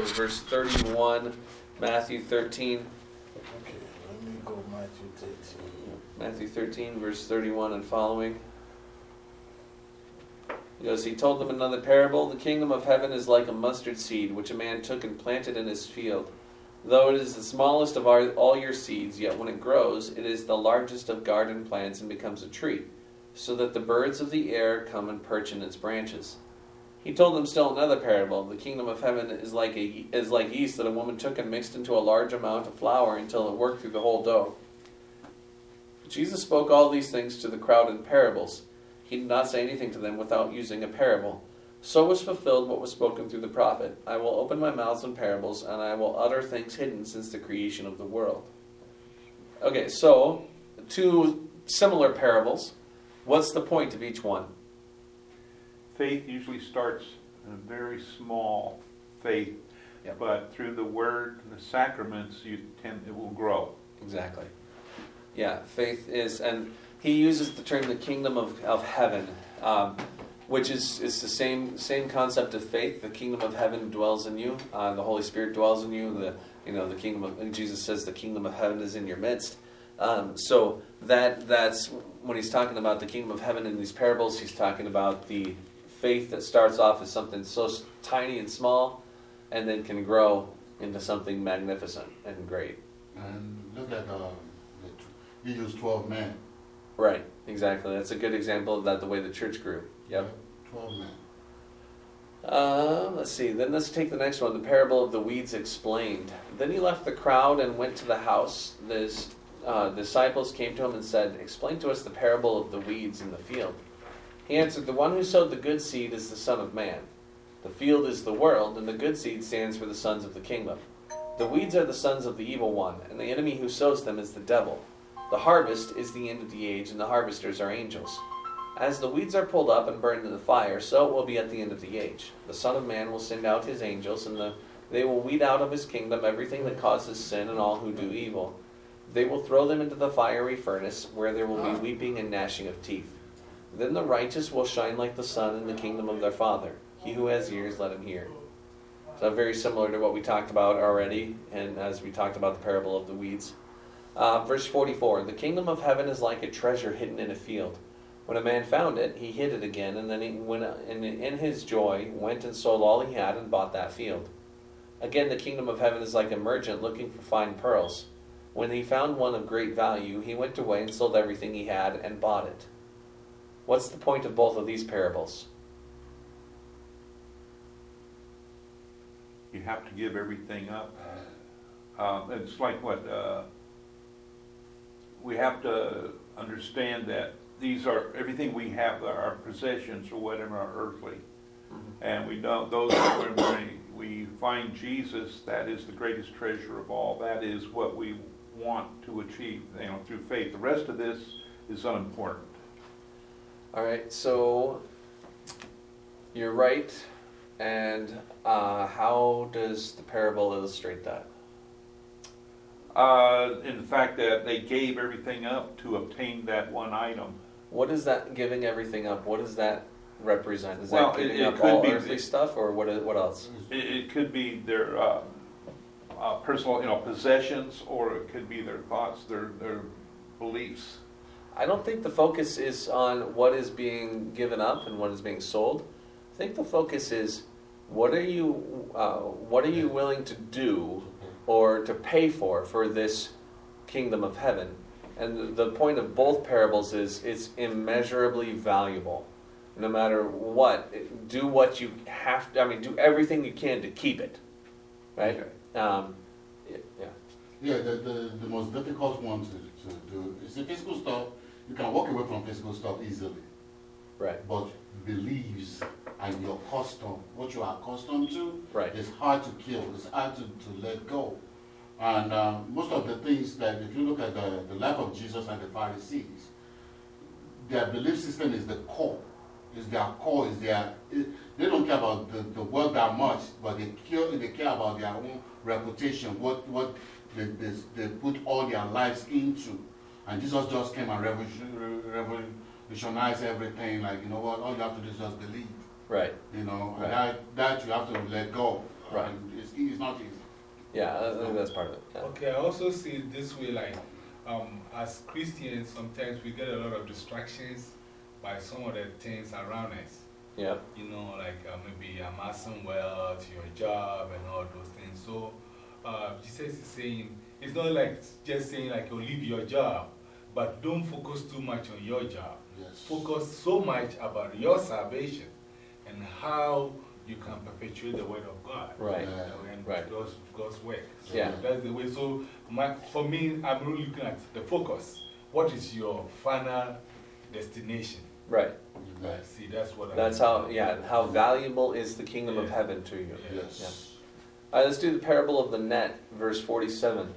to verse 31, Matthew 13. Okay, let me go Matthew 13. Matthew 13, verse 31 and following. He He told them another parable The kingdom of heaven is like a mustard seed, which a man took and planted in his field. Though it is the smallest of all your seeds, yet when it grows, it is the largest of garden plants and becomes a tree, so that the birds of the air come and perch in its branches. He told them still another parable. The kingdom of heaven is like a is like yeast that a woman took and mixed into a large amount of flour until it worked through the whole dough. Jesus spoke all these things to the crowd in parables. He did not say anything to them without using a parable. So was fulfilled what was spoken through the prophet I will open my mouth in parables, and I will utter things hidden since the creation of the world. Okay, so two similar parables. What's the point of each one? Faith usually starts in a very small faith, Yep. but through the word and the sacraments, you tend it will grow. Exactly. Yeah, faith is, and he uses the term the kingdom of, of heaven, um, which is, is the same same concept of faith. The kingdom of heaven dwells in you. Uh, the Holy Spirit dwells in you. The you know the kingdom of Jesus says the kingdom of heaven is in your midst. Um, so that that's when he's talking about the kingdom of heaven in these parables. He's talking about the faith that starts off as something so tiny and small, and then can grow into something magnificent and great. And look at uh, the, he used 12 men. Right, exactly. That's a good example of that, the way the church grew. Yep. 12 men. Uh, let's see. Then let's take the next one the parable of the weeds explained. Then he left the crowd and went to the house. The uh, disciples came to him and said, Explain to us the parable of the weeds in the field. He answered, The one who sowed the good seed is the Son of Man. The field is the world, and the good seed stands for the sons of the kingdom. The weeds are the sons of the evil one, and the enemy who sows them is the devil. The harvest is the end of the age, and the harvesters are angels. As the weeds are pulled up and burned in the fire, so it will be at the end of the age. The Son of Man will send out his angels, and the, they will weed out of his kingdom everything that causes sin and all who do evil. They will throw them into the fiery furnace, where there will be ah. weeping and gnashing of teeth. Then the righteous will shine like the sun in the kingdom of their Father. He who has ears, let him hear. So very similar to what we talked about already, and as we talked about the parable of the weeds. Uh, verse 44 The kingdom of heaven is like a treasure hidden in a field. When a man found it, he hid it again, and then he went and in his joy went and sold all he had and bought that field. Again, the kingdom of heaven is like a merchant looking for fine pearls. When he found one of great value, he went away and sold everything he had and bought it. What's the point of both of these parables? You have to give everything up. Um, it's like what uh, we have to understand that these are everything we have, our possessions or whatever, are earthly, and we don't. Those when we, we find Jesus, that is the greatest treasure of all. That is what we want to achieve, you know, through faith. The rest of this is unimportant. All right, so you're right. And uh, how does the parable illustrate that? Uh, in the fact that they gave everything up to obtain that one item. What is that giving everything up? What does that represent? Is Well, that it- giving it up could all be- earthly stuff, or what? Is, what else? It, it could be their uh, uh, personal, you know, possessions, or it could be their thoughts, their their beliefs. I don't think the focus is on what is being given up and what is being sold. I think the focus is what are you uh, what are you willing to do or to pay for for this kingdom of heaven. And the, the point of both parables is it's immeasurably valuable. No matter what, do what you have. To, I mean, do everything you can to keep it, right? Um, yeah. Yeah, the, the, the most difficult one to, to do is the physical stuff. You can walk away from physical stuff easily, Right. but beliefs and your custom, what you are accustomed to, Right. it's hard to kill. It's hard to, to let go. And uh, most of the things that, if you look at the, the life of Jesus and the Pharisees, their belief system is the core. Is their core, is their, it, they don't care about the, the world that much, but they care, they care about their own reputation, what, what they, they, they put all their lives into. And Jesus just came and revolutionized everything, like, you know what, all you have to do is just believe Right. you know, Right. and that, that you have to let go. Right. And it's, e- not easy. Yeah, I think that's part of it. yeah. Okay, I also see it this way like, um, as Christians, sometimes we get a lot of distractions by some of the things around us. Yeah. You know, like uh, maybe amassing wealth, your job, and all those things. So, uh, Jesus is saying, it's not like just saying, like, you leave your job, but don't focus too much on your job. Yes. Focus so much about your salvation and how you can perpetuate the word of God Right. And Right. God's, God's work. So Yeah. That's the way. So, my, for me, I'm really looking at the focus. What is your final destination? Right. Yes. See, that's what That's I'm how, yeah, how valuable is the kingdom of heaven to you. Yes. All right, let's do the parable of the net, verse 47.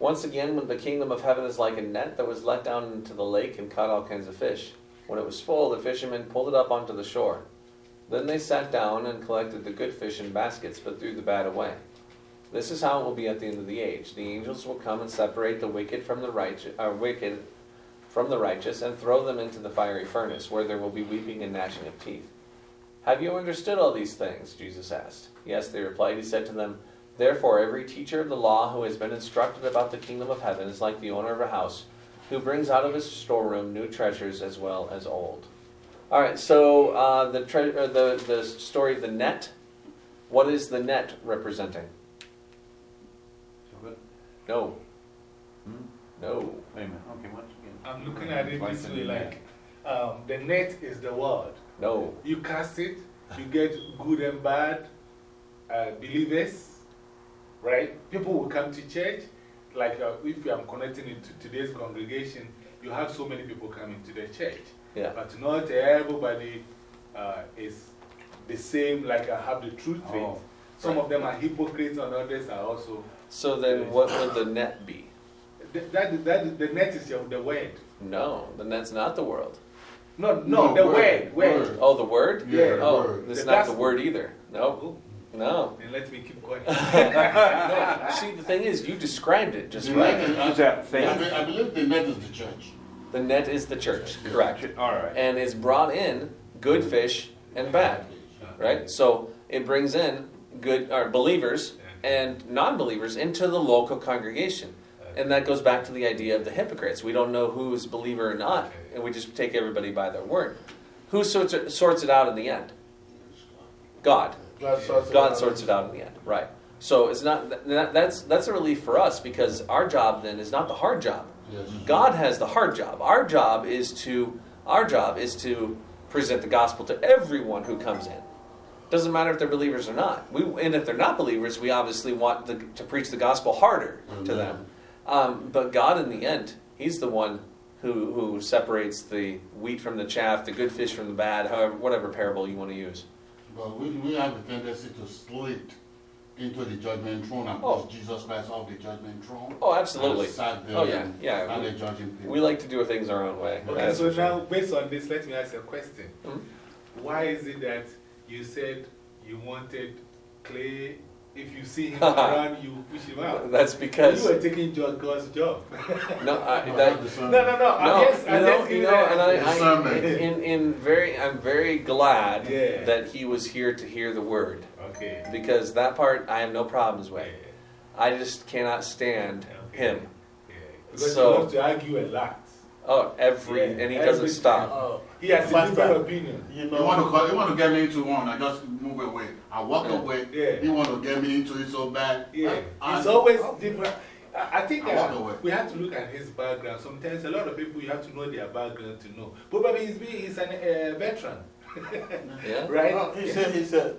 Once again, when the kingdom of heaven is like a net that was let down into the lake and caught all kinds of fish. When it was full, the fishermen pulled it up onto the shore. Then they sat down and collected the good fish in baskets, but threw the bad away. This is how it will be at the end of the age. The angels will come and separate the wicked from the righteous, uh, wicked from the righteous, and throw them into the fiery furnace, where there will be weeping and gnashing of teeth. Have you understood all these things? Jesus asked. Yes, they replied. He said to them, Therefore, every teacher of the law who has been instructed about the kingdom of heaven is like the owner of a house who brings out of his storeroom new treasures as well as old. All right, so uh, the, tre- uh, the, the story of the net. What is the net representing? So, No, hmm? no. Wait a minute, okay, once again. I'm looking at it Like this the way net. like, um, the net is the world. No. You cast it, you get good and bad uh, believers, right? People will come to church. Like uh, if I'm connecting it to today's congregation, you have so many people coming to the church. Yeah. But not everybody uh, is the same, like I have the truth faith. Oh. Some of them are hypocrites, and others are also. So then, what would the net be? That, that, that, the net is your, the word. No, the net's not the world. No, no, the word. Word. word. Oh, the word? Yeah, the Oh, word. it's The not the word either. No, no. and let me keep going. no. See, the thing is, you described it just The right. net Is that I, faith? be- I believe the net is the church. The net is the church, correct. All right. And it's brought in good fish and bad, right? So it brings in good or believers and non-believers into the local congregation. And that goes back to the idea of the hypocrites. We don't know who's believer or not, and we just take everybody by their word. Who sorts it, sorts it out in the end? God. God sorts it God out. sorts it out in the end, right? So it's not that, that's that's a relief for us because our job then is not the hard job. Yes. God has the hard job. Our job is to our job is to present the gospel to everyone who comes in. Doesn't matter if they're believers or not. We, and if they're not believers, we obviously want the, to preach the gospel harder to them. Um, but God, in the end, He's the one who, who separates the wheat from the chaff, the good fish from the bad, however, whatever parable you want to use. But we, we have a tendency to slip into the judgment throne and Oh. push Jesus Christ off the judgment throne. Oh, absolutely. And sat there Oh, yeah, and yeah. started judging people. We like to do things our own way. Okay, That's so for sure. now based on this, let me ask you a question. Mhm. Why is it that you said you wanted Clay? If you see him around, you push him out. That's because you were taking Jo- God's job. no, I, No, that, not the son. no, no, no. I No, guess, I you know, just you know, and I, I in, in very, I'm very glad Yeah. that he was here to hear the word Okay. because that part I have no problems with. Yeah, I just cannot stand Okay. him. yeah. Because So- he wants to argue a lot. Oh, every, Yeah, and he every doesn't stop. Oh, He has a different opinion. you know, You want to call, you want to get me into one, I just move away. I walk Yeah. away. Yeah. You want to get me into it so bad. Yeah, I- it's I- always different. I I think I walk away. we have to look at his background. Sometimes a lot of people, you have to know their background to know. But maybe he's, been, he's an uh, veteran, Yeah. right? well, he said he said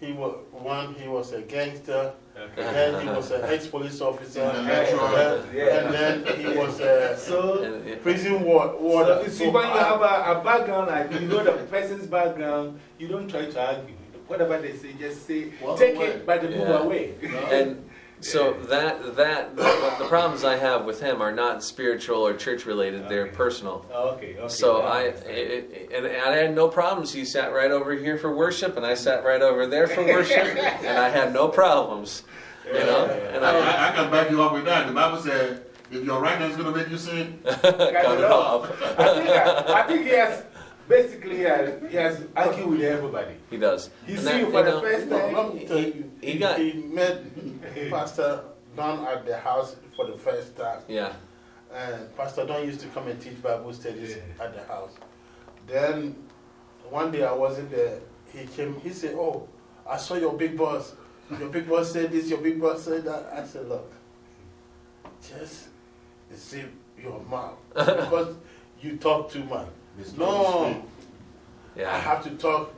he was one. He was a gangster. Okay. Then he was an ex-police officer. Yeah, and, that's then, Yeah. and then he was a So, And prison ward, so warder. you see, when you have a, a background like you know the person's background, you don't try to argue. Whatever they say, just say, Walk take away. it, but they move Yeah. away. and so that that the, the problems I have with him are not spiritual or church related; they're Okay. personal. Okay, okay. So I, it, it- and I had no problems. He sat right over here for worship, and I sat right over there for worship, and I had no problems. You know, and I, I I, I can back you up with that. The Bible said, if your right hand is going to make you sin, cut it off. I think, I, I think he has basically he has, he has argued with everybody. He does. He And see that- you you for the know, first time. let me tell you, he he, got- he met Pastor Don at the house for the first time. Yeah. And Pastor Don used to come and teach Bible studies at the house. Then one day I wasn't there. He came, he said, Oh, I saw your big boss. Your big boss said this, your big boss said that. I said, Look, just zip your mouth because you talk too much. Mr. No, I have to talk,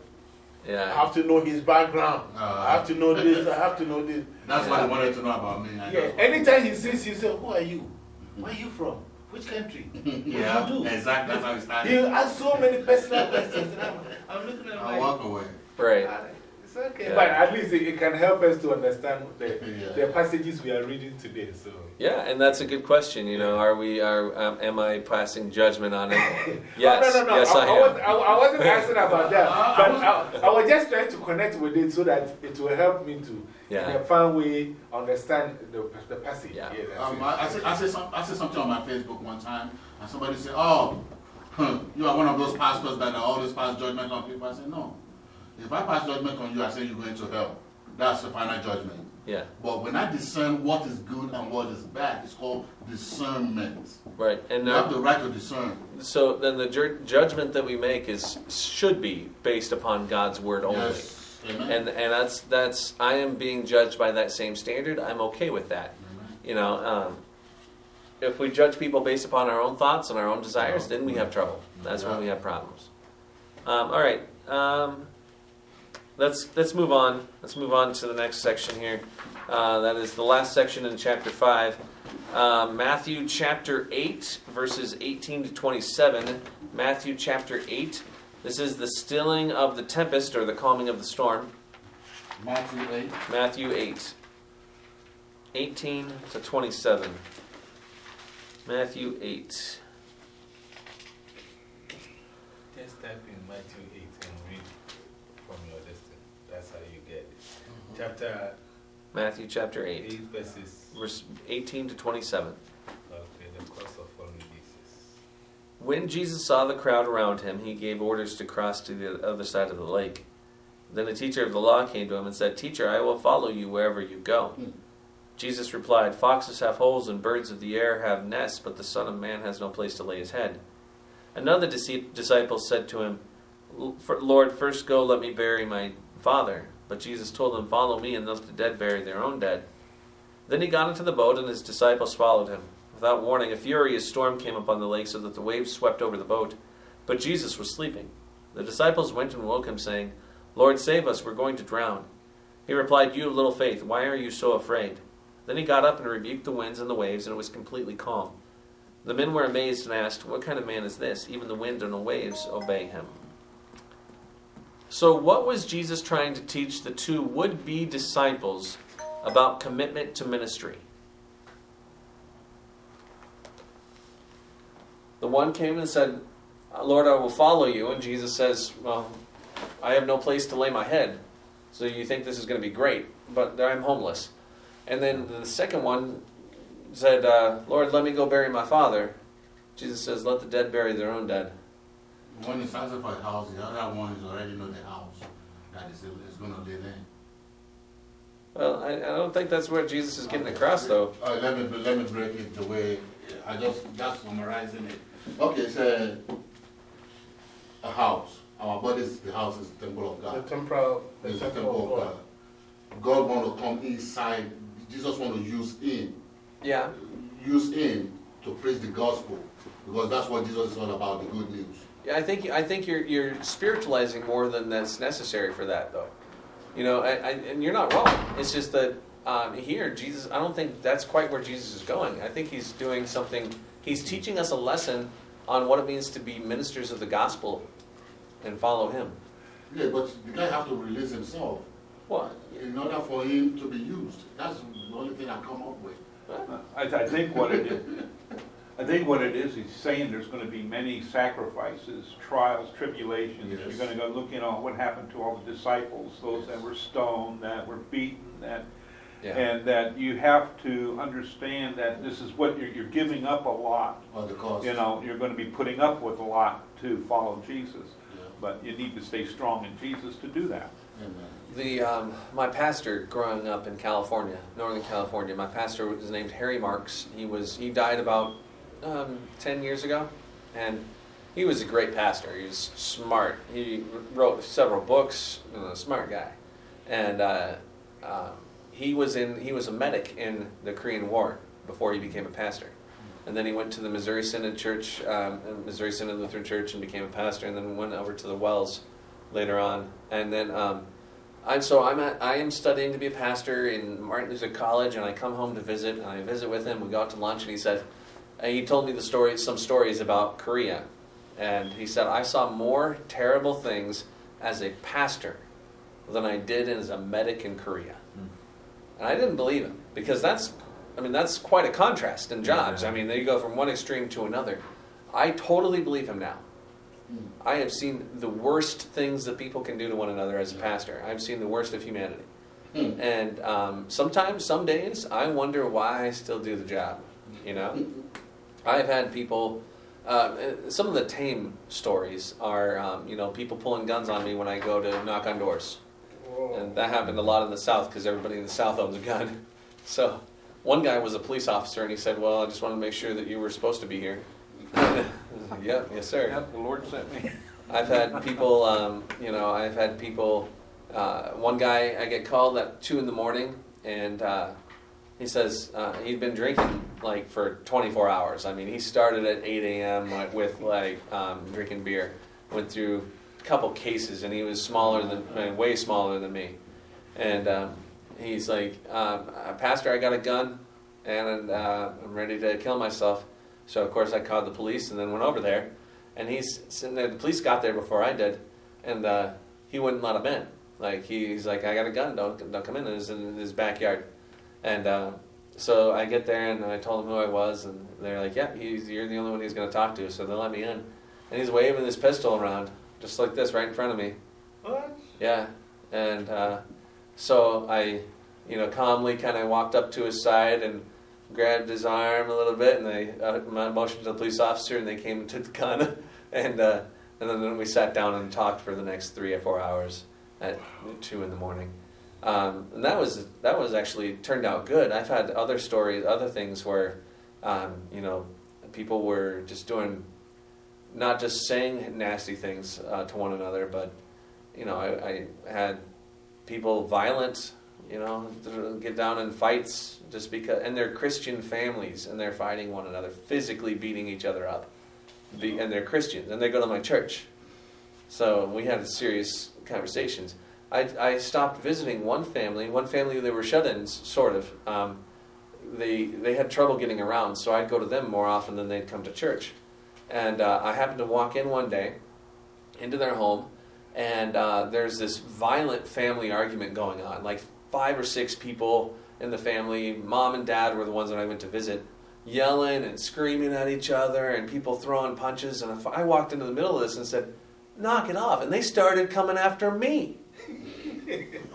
I have to know his background. I have to know this, I have to know this. That's what he wanted to know about me. I Yeah, anytime he sees you, say, Who are you? Where are you from? Which country? yeah, What do you do? exactly. That's how he He started. asks so many personal questions. and I'm, I'm looking at him I like, walk away. Right. "Ah, It's okay. Yeah. But at least it, it can help us to understand the, Yeah. the passages we are reading today. So, Yeah, and that's a good question. You know, are we? Are um, am I passing judgment on it? Yes. No, no, no. Yes, I, I, am. was, I, I wasn't asking about that. I- I But was- I, I was just trying to connect with it so that it will help me to, in Yeah. a fun way, understand the, the passage. Yeah. that's Um. I, I, said, I, said some, I said something on my Facebook one time, and somebody said, Oh, huh, you are one of those pastors that are always pass judgment on people. I said, No. If I pass judgment on you, I say you're going to hell. That's the final judgment. Yeah. But when I discern what is good and what is bad, it's called discernment. Right. And You have the right to discern. so then the ju- judgment that we make is should be based upon God's word only. Yes. Amen. And and that's that's I am being judged by that same standard. I'm okay with that. Amen. You know, um, if we judge people based upon our own thoughts and our own desires, then we have trouble. That's when we have problems. Um, all right, um, let's let's move on. Let's move on to the next section here. Uh, that is the last section in chapter five, uh, Matthew chapter eight, verses eighteen to twenty-seven. Matthew chapter eight. This is the stilling of the tempest or the calming of the storm. Matthew 8. Matthew 8, 18 to 27. Matthew 8. Chapter Matthew chapter 8, 8, verses. verse 18 to 27. Okay, the course of following Jesus. When Jesus saw the crowd around him, he gave orders to cross to the other side of the lake. Then a teacher of the law came to him and said, Teacher, I will follow you wherever you go. Hmm. Jesus replied, Foxes have holes and birds of the air have nests, but the Son of Man has no place to lay his head. Another disciple said to him, Lord, first go, let me bury my father. But Jesus told them, Follow me, and let the dead bury their own dead. Then he got into the boat, and his disciples followed him. Without warning, a furious storm came upon the lake, so that the waves swept over the boat. But Jesus was sleeping. The disciples went and woke him, saying, Lord, save us, we're going to drown. He replied, You little faith, why are you so afraid? Then he got up and rebuked the winds and the waves, and it was completely calm. The men were amazed and asked, What kind of man is this? Even the wind and the waves obey him. So, what was Jesus trying to teach the two would be disciples about commitment to ministry? The one came and said, Lord, I will follow you. And Jesus says, Well, I have no place to lay my head. So you think this is going to be great, but I'm homeless. And then the second one said, uh, Lord, let me go bury my father. Jesus says, Let the dead bury their own dead. One is asking for a house, the other one is already know the house that is, is going to live in. Well, I, I don't think that's where Jesus is getting across, though. Uh, let me let me break it the way I just just summarizing it. Okay, it's a, a house. Our body is, the house is the temple of The God. temporal, the It's the temple of God. God want to come inside. Jesus want to use him, Yeah. use him to preach the gospel because that's what Jesus is all about, the good news. Yeah, I think I think you're you're spiritualizing more than that's necessary for that, though. You know, I, I, and you're not wrong. It's just that um, here, Jesus. I don't think that's quite where Jesus is going. I think he's doing something. He's teaching us a lesson on what it means to be ministers of the gospel and follow Him. Yeah, but the guy have to release himself What? in order for him to be used. That's the only thing I come up with. I, I think what it is, I think what it is, he's saying there's gonna be many sacrifices, trials, tribulations. Yes. You're gonna go look, you know, what happened to all the disciples, those that were stoned, that were beaten, that, Yeah. And that you have to understand that this is what you're, you're giving up a lot. Or the cost. You know, you're gonna be putting up with a lot to follow Jesus. Yeah. But you need to stay strong in Jesus to do that. Amen. The um, my pastor growing up in California, Northern California. My pastor was named Harry Marks. He was he died about um, ten years ago, and he was a great pastor. He was smart. He wrote several books. smart guy, and uh, um, he was in he was a medic in the Korean War before he became a pastor. And then he went to the Missouri Synod Church, um, Missouri Synod Lutheran Church, and became a pastor. And then went over to the WELS later on. And then um, I'm so I'm at, I am studying to be a pastor in Martin Luther College, and I come home to visit, and I visit with him. We go out to lunch, and he said, and he told me the story, some stories about Korea, and he said I saw more terrible things as a pastor than I did as a medic in Korea, and I didn't believe him because that's, I mean that's quite a contrast in jobs. I mean you go from one extreme to another. I totally believe him now. I have seen the worst things that people can do to one another as a pastor. I've seen the worst of humanity. Hmm. And um, sometimes, some days, I wonder why I still do the job. You know, I've had people. Uh, some of the tame stories are, um, you know, people pulling guns on me when I go to knock on doors, and that happened a lot in the South because everybody in the South owns a gun. So, one guy was a police officer, and he said, "Well, I just wanted to make sure that you were supposed to be here." yep, yes, sir. Yep, the Lord sent me. I've had people, um, you know, I've had people. Uh, one guy, I get called at two in the morning, and uh, he says uh, he'd been drinking like for 24 hours. I mean, he started at 8 a.m. with- with like um, drinking beer. Went through a couple cases, and he was smaller than, I mean, way smaller than me. And um, he's like, um, uh, "Pastor, I got a gun, and uh, I'm ready to kill myself." So of course I called the police, and then went over there and he's sitting there. The police got there before I did, and uh, he wouldn't let him in. Like he, he's like, I got a gun. Don't don't come in. It's in his backyard, and uh, so I get there and I told them who I was, and they're like, Yeah, he's, you're the only one he's going to talk to. So they let me in, and he's waving his pistol around just like this right in front of me. What? Yeah, and uh, so I, you know, calmly kind of walked up to his side and grabbed his arm a little bit, and I uh, motioned to the police officer, and they came and took the gun, and uh, and then we sat down and talked for the next three or four hours at two in the morning. Um, and that was that was actually turned out good. I've had other stories, other things where, um, you know, people were just doing, not just saying nasty things uh, to one another, but, you know, I, I had people violent, you know, get down in fights just because, and they're Christian families and they're fighting one another, physically beating each other up, and they're Christians and they go to my church. So we had serious conversations. I, I stopped visiting one family, one family they were shut-ins, sort of. Um, they they had trouble getting around, so I'd go to them more often than they'd come to church. And uh, I happened to walk in one day into their home, and uh, there's this violent family argument going on. Like five or six people in the family, mom and dad were the ones that I went to visit, yelling and screaming at each other, and people throwing punches. And I walked into the middle of this and said, "Knock it off," and they started coming after me.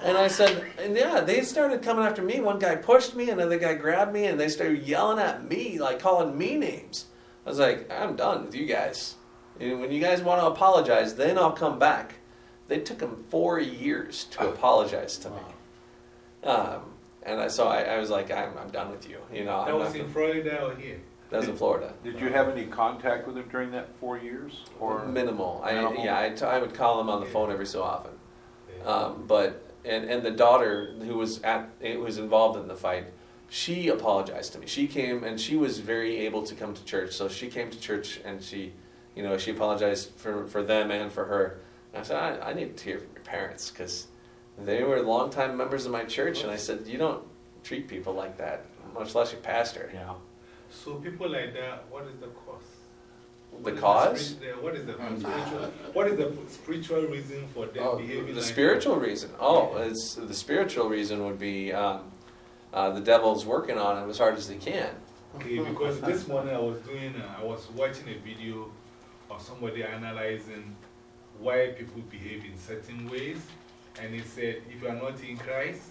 And I said, and yeah, they started coming after me. One guy pushed me, another guy grabbed me, and they started yelling at me, like calling me names. I was like, I'm done with you guys. And when you guys want to apologize, then I'll come back. They took them four years to apologize to me. Um, and I, so I, I was like, I'm, I'm done with you. You know, That I'm was in gonna- Florida or here? that was in Florida. Did you have any contact with him during that four years? Or minimal. I, Minimal? yeah, I, t- I would call him on the phone every so often. Um, but and and the daughter who was at who was involved in the fight, she apologized to me. She came and she was very able to come to church. So she came to church and she, you know, she apologized for for them and for her. And I said, I, I need to hear from your parents because they were longtime members of my church. And I said, you don't treat people like that, much less your pastor. Yeah. So people like that, what is the cause? The What is cause? What is the spiritual, what is the spiritual reason for them Oh, behaving the like spiritual reason. Oh, it's the spiritual reason would be um, uh, the devil's working on him as hard as he can. Okay, because this morning I was doing, uh, I was watching a video of somebody analyzing why people behave in certain ways. And he said, if you are not in Christ,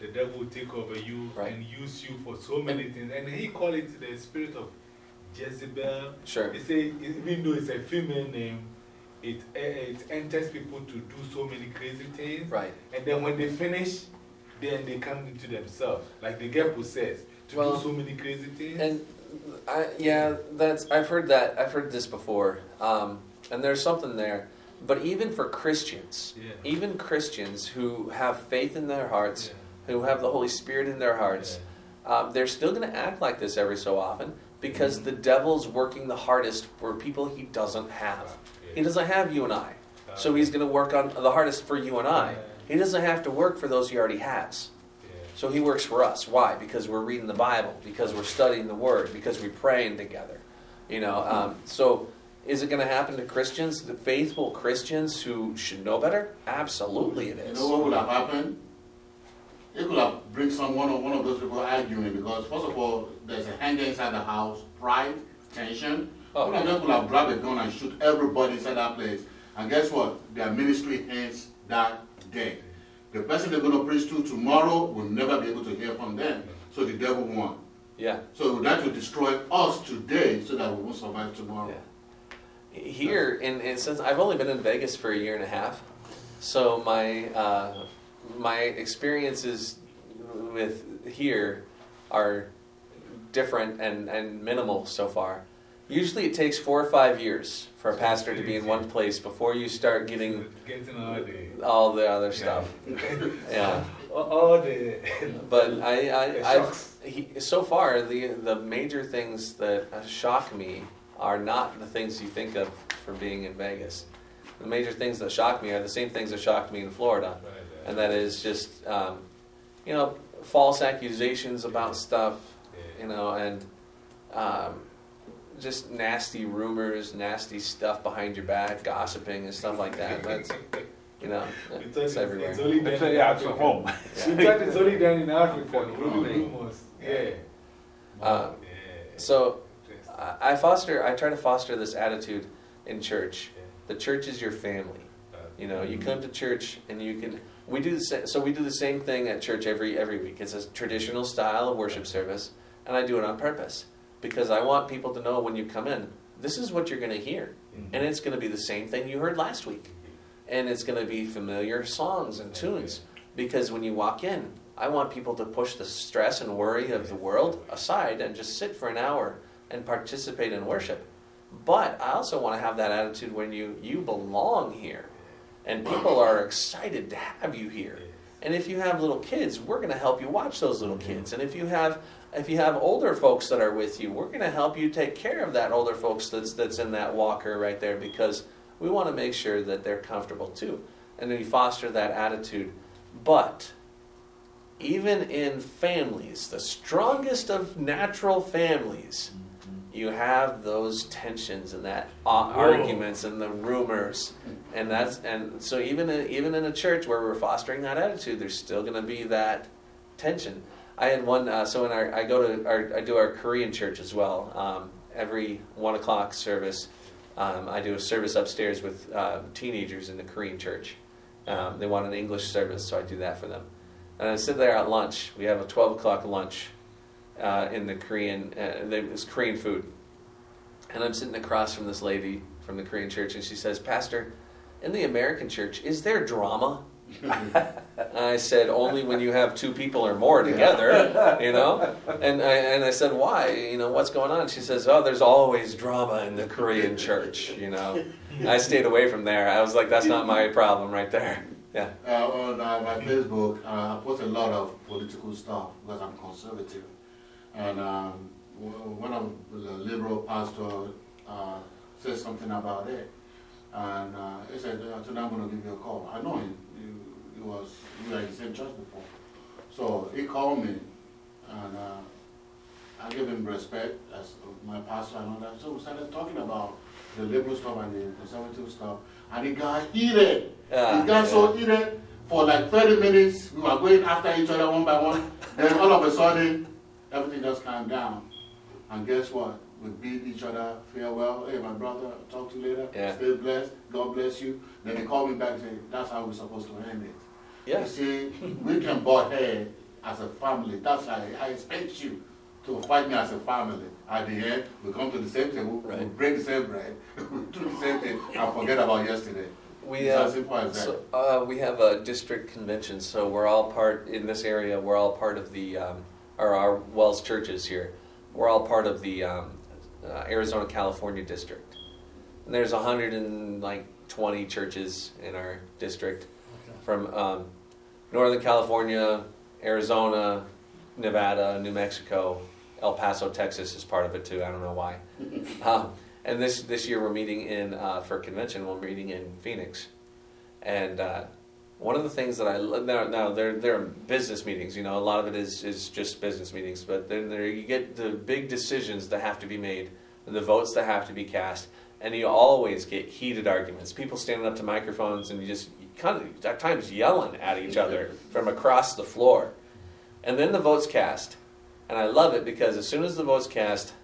the devil will take over you Right. and use you for so many things. And he called it the spirit of Jezebel. Sure. He say, even though it's a female name, it, it enters people to do so many crazy things. Right. And then when they finish, then they come into themselves. Like they get possessed to Well, do so many crazy things. And I, yeah, that's I've heard that I've heard this before, um, and there's something there. But even for Christians, Yeah. even Christians who have faith in their hearts, Yeah. who have the Holy Spirit in their hearts, um, they're still going to act like this every so often because Mm-hmm. the devil's working the hardest for people he doesn't have. He doesn't have you and I, so he's going to work on the hardest for you and I. He doesn't have to work for those he already has. So he works for us. Why? Because we're reading the Bible, because we're studying the Word, because we're praying together. You know, um, so is it going to happen to Christians, the faithful Christians who should know better? Absolutely, it is. You know what would have happened? It could have bring some one of one of those people arguing because first of all, there's a hanger inside the house, pride, tension. Oh. One of them could have grabbed a gun and shoot everybody inside that place. And guess what? Their ministry ends that day. The person they're going to preach to tomorrow will never be able to hear from them. So the devil won. Yeah. So he would to destroy us today so that we won't survive tomorrow. Yeah. Here, in, in since I've only been in Vegas for a year and a half, so my uh, my experiences with here are different and, and minimal so far. Usually, it takes four or five years for a pastor to be in one place before you start getting all the, other stuff. Yeah, all, the, but I, I I've he, so far the the major things that shock me are not the things you think of for being in Vegas. The major things that shock me are the same things that shocked me in Florida, and that is just um, you know false accusations about stuff, you know, and um, just nasty rumors, nasty stuff behind your back, gossiping and stuff like that. That's you know, It's, it's everywhere. It's only done It's in a, yeah, it's a Africa. home. We it's only done in Africa. Rumors. Yeah. Um. So I I foster, I try to foster this attitude in church. The church is your family. Uh, You know, you come to church and you can. We do the same. So we do the same thing at church every every week. It's a traditional style of worship service, and I do it on purpose because I want people to know when you come in, this is what you're going to hear, Mhm. and it's going to be the same thing you heard last week, and it's going to be familiar songs and tunes. Because when you walk in, I want people to push the stress and worry of the world aside and just sit for an hour and participate in worship. But I also want to have that attitude when you you belong here, and people are excited to have you here. And if you have little kids, we're going to help you watch those little mm-hmm. kids. And if you have if you have older folks that are with you, we're going to help you take care of that older folks that's that's in that walker right there because we want to make sure that they're comfortable too. And then you foster that attitude. But even in families, the strongest of natural families, you have those tensions and that uh, arguments and the rumors, and that's and so even in, even in a church where we're fostering that attitude, there's still going to be that tension. I had one. Uh, so in our, I go to our, I do our Korean church as well. Um, every one o'clock service, um, I do a service upstairs with uh, teenagers in the Korean church. Um, they want an English service, so I do that for them. And I sit there at lunch. We have a twelve o'clock lunch uh, in the Korean. Uh, they- it's Korean food, and I'm sitting across from this lady from the Korean church, and she says, "Pastor, in the American church, is there drama?" I said, "Only when you have two people or more together, you know." And I, and I said, "Why? You know, what's going on?" She says, "Oh, there's always drama in the Korean church." You know, I stayed away from there. I was like, "That's not my problem, right there." Yeah. Uh, on uh, my Facebook, uh, I post a lot of political stuff because I'm conservative. And um, one of the liberal pastors uh, said something about it. And uh, he said, uh, today I'm going to give you a call. I know. He, he was, we were in the same church before. So he called me and uh, I gave him respect as my pastor and all that. So we started talking about the liberal stuff and the conservative stuff. And he got heated. Ah, It got so yeah. heated for like 30 minutes. We were going after each other one by one. then all of a sudden, everything just calmed down. And guess what? We beat each other, farewell. Hey, my brother, talk to you later. Yeah. Stay blessed. God bless you. Then they called me back and said, that's how we're supposed to end it. Yeah. You see, we can butt head as a family. That's how I, I expect you to fight me as a family. At the end, we come to the same table, we Right. break the same bread, we do the same thing, and forget about yesterday. We, uh, as as so, uh, we have a district convention, so we're all part, in this area, we're all part of the, um, or our WELS churches here, we're all part of the um, uh, Arizona, California district. And there's 120 churches in our district from um, Northern California, Arizona, Nevada, New Mexico, El Paso, Texas is part of it too. I don't know why. um, and this this year we're meeting in uh, for convention. We're meeting in Phoenix, and uh, one of the things that I lo- now now they're they're business meetings. You know, a lot of it is is just business meetings. But then there you get the big decisions that have to be made, and the votes that have to be cast, and you always get heated arguments. People standing up to microphones and you just kind of at times yelling at each other from across the floor, and then the votes cast, and I love it because as soon as the votes cast,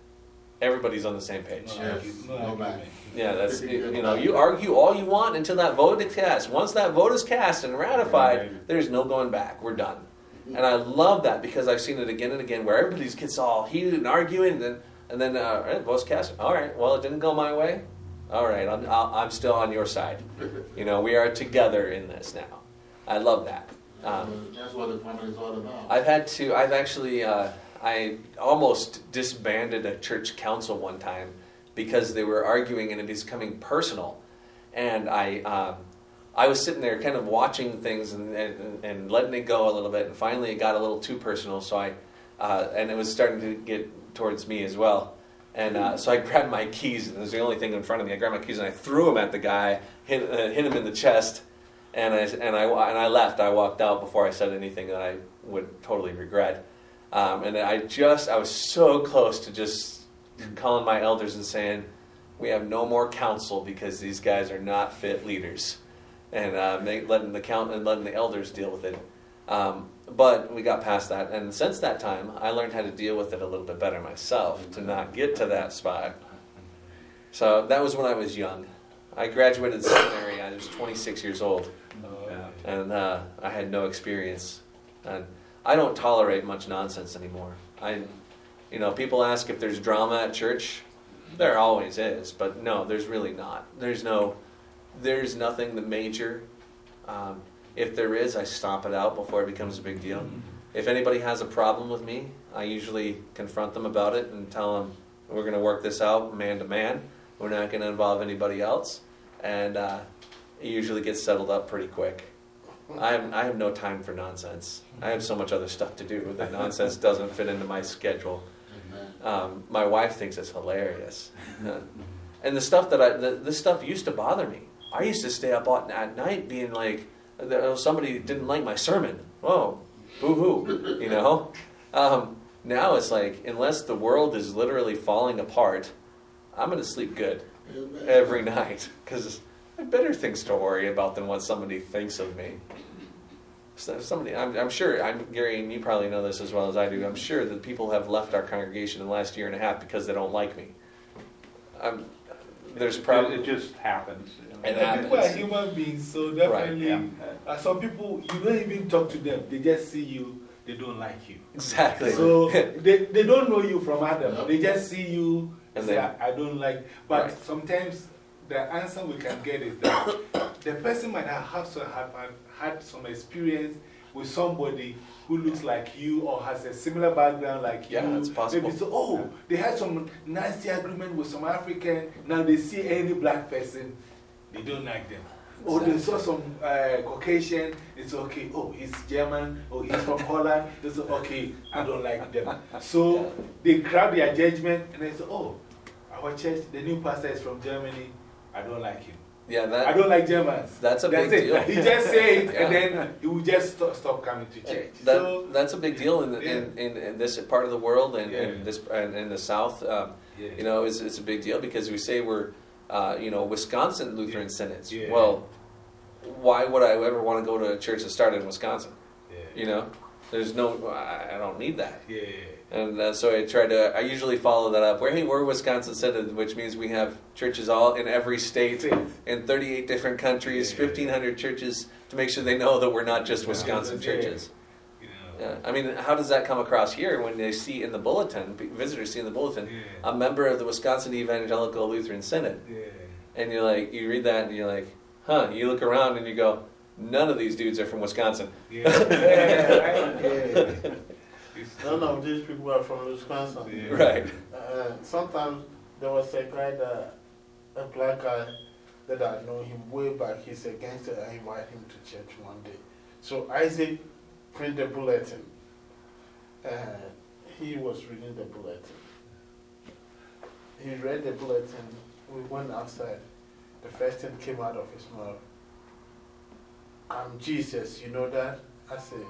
everybody's on the same page. No, Yes, argu- no no argument. man. Yeah, that's you know you argue all you want until that vote is cast. Once that vote is cast and ratified, there's no going back. We're done. And I love that because I've seen it again and again where everybody gets all heated and arguing, and then and then uh, right, vote's cast. All right, well it didn't go my way. All right, I'm I'll, I'm still on your side. You know we are together in this now. I love that. Um, That's what the is all about. I've had to. I've actually. Uh, I almost disbanded a church council one time because they were arguing and it was becoming personal, and I. Um, I was sitting there, kind of watching things and, and, and letting it go a little bit, and finally it got a little too personal. So I, uh, and it was starting to get towards me as well. And uh, so I grabbed my keys, and it was the only thing in front of me. I grabbed my keys and I threw them at the guy, hit, uh, hit him in the chest, and I and I and I left. I walked out before I said anything that I would totally regret. Um, and I just I was so close to just calling my elders and saying, "We have no more council because these guys are not fit leaders," and uh, make, letting the count and letting the elders deal with it. Um, but we got past that, and since that time, I learned how to deal with it a little bit better myself to not get to that spot. So that was when I was young. I graduated seminary. I was 26 years old and uh, I had no experience. And I don't tolerate much nonsense anymore. I, you know, people ask if there's drama at church. There always is, but no, there's really not. There's no, there's nothing that major. Um, if there is, I stomp it out before it becomes a big deal. If anybody has a problem with me, I usually confront them about it and tell them we're going to work this out man to man. We're not going to involve anybody else, and uh, it usually gets settled up pretty quick. I have, I have no time for nonsense. I have so much other stuff to do that nonsense doesn't fit into my schedule. Um, my wife thinks it's hilarious, and the stuff that I the, this stuff used to bother me. I used to stay up at night being like, oh, somebody didn't like my sermon. Whoa, boo hoo, you know. Um, now it's like, unless the world is literally falling apart, I'm gonna sleep good every night because I have better things to worry about than what somebody thinks of me. So somebody, I'm, I'm sure, I'm Gary, and you probably know this as well as I do. I'm sure that people have left our congregation in the last year and a half because they don't like me. Um, there's It, it just happens. you know. It And people are happens. human beings, so definitely. Yeah. Uh, some people, you don't even talk to them, they just see you, they don't like you. exactly. So they, they don't know you from Adam. They just see you and And say, then- I, I don't like. But Right. sometimes the answer we can get is that the person might have, some, have had, had some experience with somebody who looks like you or has a similar background like Yeah, you. it's possible. Maybe so, oh, they had some nasty agreement with some African. Now they see any black person, they don't like them. Or they saw some uh, Caucasian, it's okay. Oh, he's German, or he's from Holland. They say, okay, I don't like them. So they grab their judgment and they say, oh, our church, the new pastor is from Germany. I don't like him. yeah, I don't like Germans. That's a That's big it. deal. He just say it Yeah. and then he will just stop, stop coming to church. that, so, that's a big deal in, the, in, in, in this part of the world and Yeah. in, this, and in the South. Um, yeah. You know, it's, it's a big deal because we say we're, uh, you know, Wisconsin Lutheran synods. Yeah. Well, why would I ever want to go to a church that started in Wisconsin? yeah. You know, there's no, I I don't need that. yeah. And uh, so I try to, I usually follow that up. Where hey, we're Wisconsin synod, which means we have churches all in every state, in 38 different countries, 1,500 churches to make sure they know that we're not just Wisconsin churches. Yeah, I mean, how does that come across here when they see in the bulletin, visitors see in the bulletin, Yeah. a member of the Wisconsin Evangelical Lutheran Synod? Yeah. And you're like, you read that and you're like, huh? You look around and you go, none of these dudes are from Wisconsin. Yeah. yeah, right? yeah. It's None of these people are from Wisconsin. Yeah. Right. Uh, sometimes there was a guy that, a black guy that I know him way back. He's a gangster. I invited him to church one day. So Isaac printed the bulletin. And he was reading the bulletin. He read the bulletin. We went outside. The first thing came out of his mouth. I'm Jesus, you know that? I said,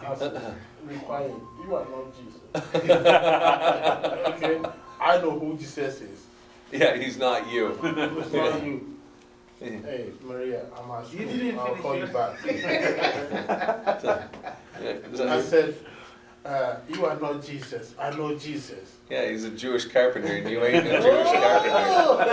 I said, be quiet. You are not Jesus. okay? I know who Jesus is. Yeah, he's not you. It's not you. Yeah. Hey, Maria, I'm at school. You didn't I'll finish call you yours? back. I said, uh, You are not Jesus. I know Jesus. Yeah, he's a Jewish carpenter and you ain't a Jewish carpenter.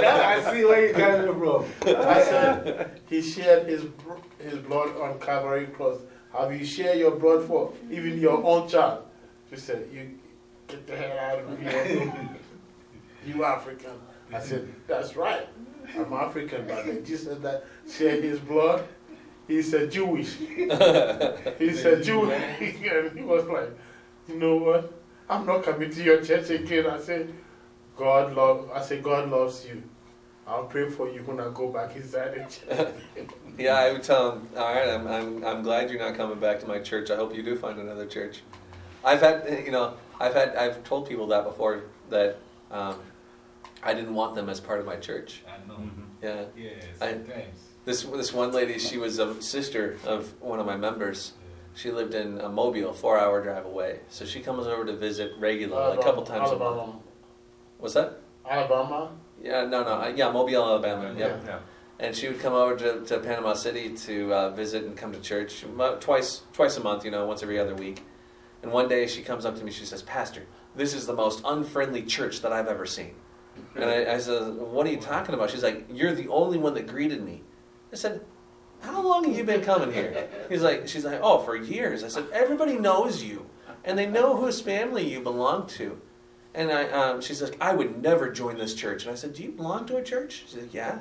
That I see where you got it from. I said, He shed his, br- his blood on Calvary cross. Have you shared your blood for even your own child? She said, You get the hell out of here. you African. I said, That's right. I'm African, but the Jesus that shed his blood, he's a Jewish. He's a Jew. and he was like, You know what? I'm not coming to your church again. I said, God love I said, God loves you. I'll pray for you when I go back inside the church. Yeah, I would tell him, all right, I'm, I'm, I'm glad you're not coming back to my church. I hope you do find another church. I've had, you know, I've had, I've told people that before that um, I didn't want them as part of my church. I know. Yeah. Yeah, I- This, this one lady, she was a sister of one of my members. She lived in Mobile, four hour drive away. So she comes over to visit regularly, a couple times a month. Alabama. What's that? Alabama? Yeah, no, no, yeah, Mobile, Alabama. Yep. Yeah. And she would come over to, to Panama City to uh, visit and come to church twice twice a month, you know, once every other week. And one day she comes up to me, she says, Pastor, this is the most unfriendly church that I've ever seen. And I, I said, What are you talking about? She's like, You're the only one that greeted me. I said, How long have you been coming here? He's like, She's like, Oh, for years. I said, Everybody knows you, and they know whose family you belong to. And I, um, she's like, I would never join this church. And I said, Do you belong to a church? She's like, Yeah.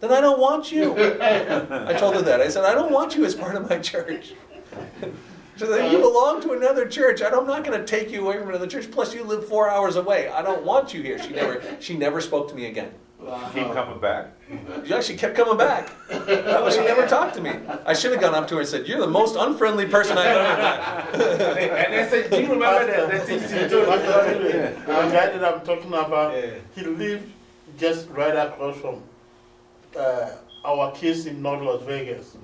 Then I don't want you. I told her that. I said, I don't want you as part of my church. She's like, You belong to another church. I'm not going to take you away from another church. Plus, you live four hours away. I don't want you here. She never, she never spoke to me again. Keep coming back. Yeah, she kept coming back. No, she never talked to me. I should have gone up to her and said, You're the most unfriendly person I've ever met. and I said, Do you remember that, that thing she told Pastor the guy that I'm talking about, Yeah. he lived just right across from uh, our kids in North Las Vegas.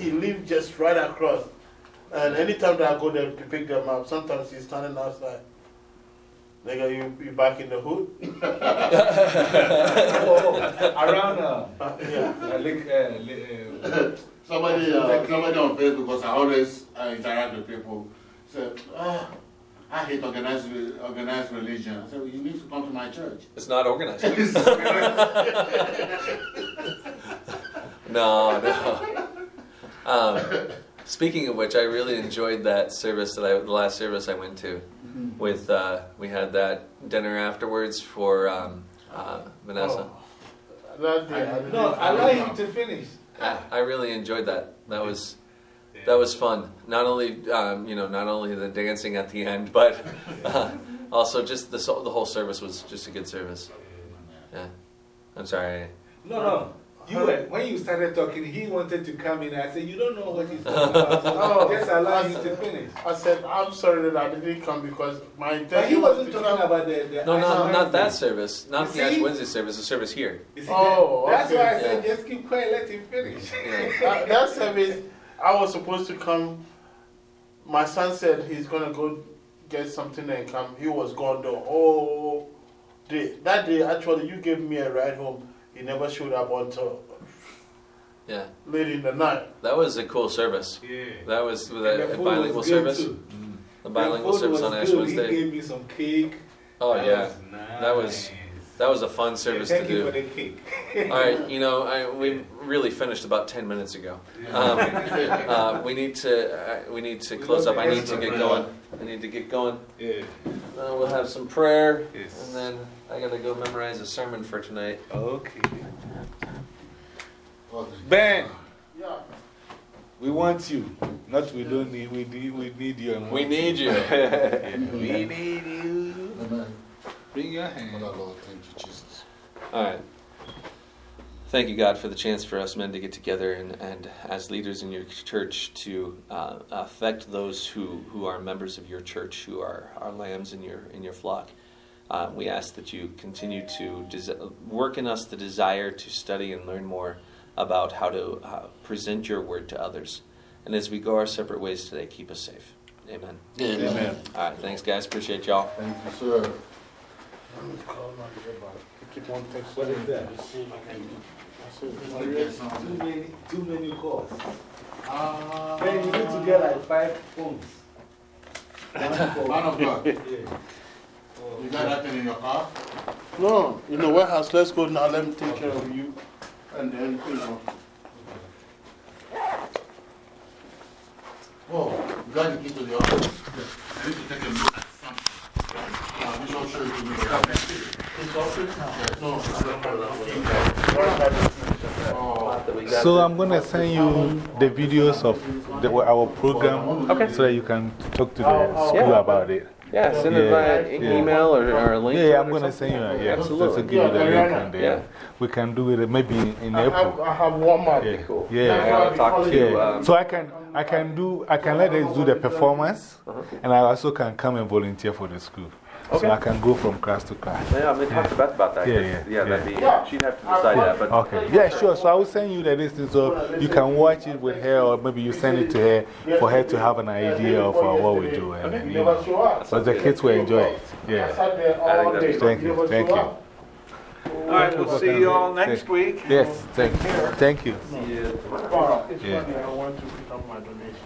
he lived just right across. And anytime that I go there to pick them up, sometimes he's standing outside. Nigga, you, you back in the hood? Oh, around uh, Uh, yeah. uh, Lake, uh, Lake, uh, Somebody, uh, somebody on Facebook, because I always uh, interact with people, said, oh, I hate organized, organized religion. I said, well, you need to come to my church. It's not organized. No, no. Um, speaking of which, I really enjoyed that service that I, the last service I went to. With uh, we had that dinner afterwards for um, uh, Vanessa. Oh, that day, I didn't no, allow him to finish. I, I really enjoyed that. That was that was fun. Not only um, you know not only the dancing at the end, but uh, also just the the whole service was just a good service. Yeah, I'm sorry. No, no. You were, when you started talking, he wanted to come in. I said, You don't know what he's talking about. So Oh, just allow him to finish. I said, I'm sorry that I didn't come because my intention But he wasn't was talking about the. the No, no, not that service. Not You the Ash? Wednesday service. The service here. Oh, that- That's okay. why I said, Yeah. Just keep quiet, let him finish. that, that service, I was supposed to come. My son said he's gonna go get something and come. He was gone the whole day. That day, actually, you gave me a ride home. He never showed up until Yeah, late in the night. that was a cool service. Yeah. That was with the a, bilingual was service. too. The bilingual food service was on Ash good. Wednesday. He gave me some cake. Oh That yeah, was nice. That was- That was a fun service to Thank you for do. the cake. All right, you know, I, we really finished about 10 minutes ago. Um, uh, we need to uh, we need to close up. I need to get going. I need to get going. Yeah. Uh, we'll have some prayer, Yes. and then I gotta go memorize a sermon for tonight. Okay. Ben, Yeah. we want you. Not we don't need, we need, we need you. We need you. We need you. Amen. Bring your hand. Mother Lord, thank you, Jesus. All right. Thank you, God, for the chance for us men to get together and, and as leaders in your church to uh, affect those who, who are members of your church, who are, are lambs in your, in your flock. Uh, we ask that you continue to desi- work in us the desire to study and learn more about how to uh, present your word to others. And as we go our separate ways today, keep us safe. Amen. Amen. All right, thanks, guys. Appreciate y'all. Thank you, sir. Let me call my neighbor. Keep on texting. What is that? Let's see if I can- I see if I Thank can- you, son. Too many, too many calls. Ah. Ben, you need to get like five phones. Man of God, Yeah. You got that thing in your car? No, in the warehouse, let's go now. Let me take care of you. And then, you know. Oh, you got the key to the office? I need to take a look at something. Yeah, we shall show it to me. It's office now. Yes, no, Oh. So I'm going to send you the videos of the, our program Okay. so that you can talk to the oh, oh. school about it. Yeah, send it Yeah, via yeah. email or, or a link. Yeah, yeah, I'm going to send you, yeah, just to Absolutely. give you the Yeah, link and then yeah. we can do it maybe in I have, April. I have one more. Yeah, Cool. yeah. I'll talk to Yeah. um, So I can, I can do, I can let us do the performance Uh-huh. and I also can come and volunteer for the school. Okay. So I can go from class to class. Yeah, I mean, talk to Beth about that. Yeah, yeah, that'd be, yeah. she'd have to decide that, but Okay. Yeah, sure. So I will send you the list so you can watch it with her, or maybe you send it to her for her to have an idea of uh, what we do. And, then, You you never know. show up. But the kids will enjoy it. I Yeah. sat there I think all that'd day. be Thank you, never thank show you. up. All right, we'll see you all next week. Yes, thank you. Thank you. But It's Yeah. funny, I want to pick up my donation.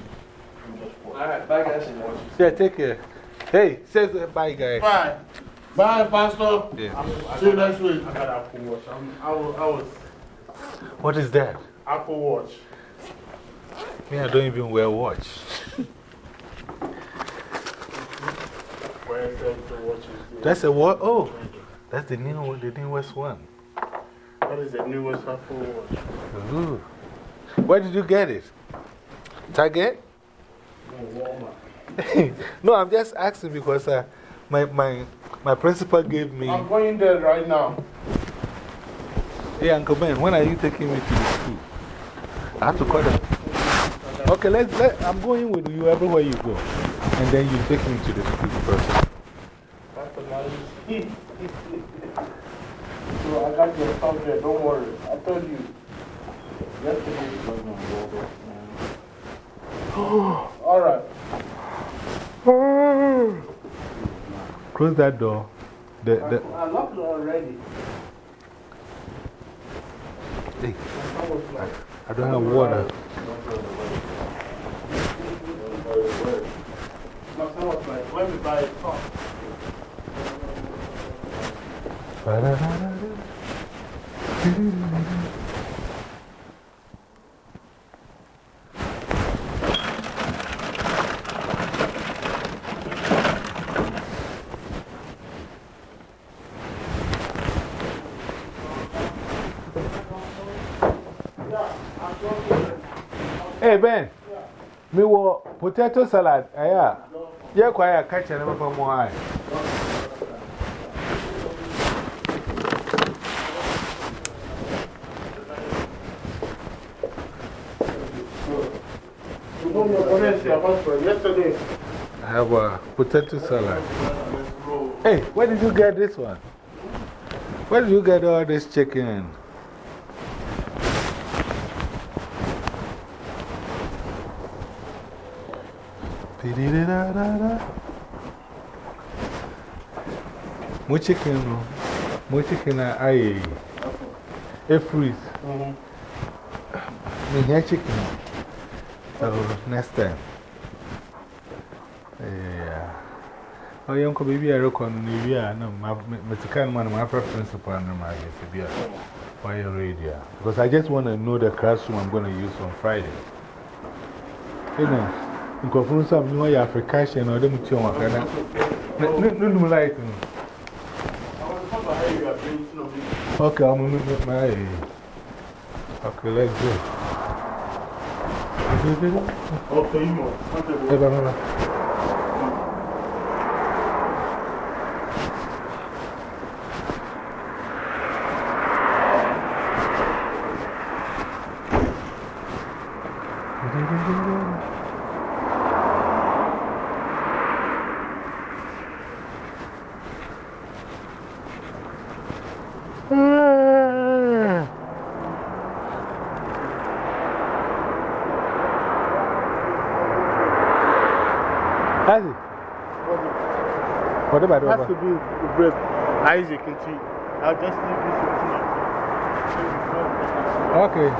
from the sport. all right, bye guys. Yeah, take care. Hey, say bye, guys. Bye. Bye, Pastor. Yeah. See you next week. I got Apple Watch. I'm, I, was, I was What is that? Apple Watch. Me, I don't even wear watch. Where I watch That's a what? Oh, that's the new one, the newest one. What is the newest Apple Watch? Ooh. Where did you get it? Target? No, Walmart. no, I'm just asking because uh, my, my, my principal gave me. I'm going there right now. Hey, Uncle Ben, when are you taking me to the school? I have to call them. Okay, let's, let, I'm going with you everywhere you go. And then you take me to the school first. That's a nice. so I got your stuff there. Don't worry. I told you. Yesterday was going on Walmart, man. All right. Close that door. The, the, I locked it already. hey, I was like, I don't have water. my son was like, Hey, Ben. Me wa potato salad. Aya. Ah. Yeah, quite catch and never more eye. I have a potato salad. Hey, where did you get this one? Where did you get all this chicken? Pidididadada. More chicken, no. More chicken, I A freeze. Me here chicken. So next time. Yeah. Oh, young baby, I reckon, maybe I know my Mexican man, my principal, and my SBA. Why radio? Because I just want to know the classroom I'm going to use on Friday. You know, in conference, I'm new African or them two on No, no, light. Okay, I'm going to my. Okay, let's go. Okay, you know. What about Has to be with Isaac and T. I'll just leave this with you. Okay.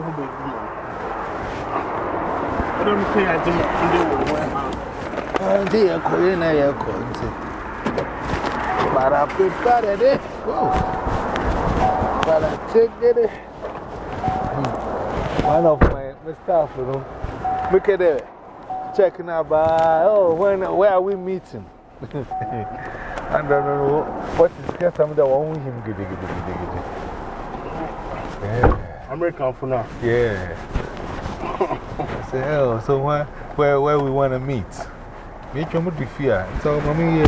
But you know. I don't think I didn't do it warehouse. Uh, they are calling a content. But I prepared it. Whoa. But I take it. One of my, my staff, you know, look at it. Checking out by, oh, when, where are we meeting? I don't know what is because of the one with him. Giddy, giddy, giddy, giddy. Yeah. American for now. Yeah. I say, oh, so where, where, where we want to meet? Make your mood fear. So, mommy,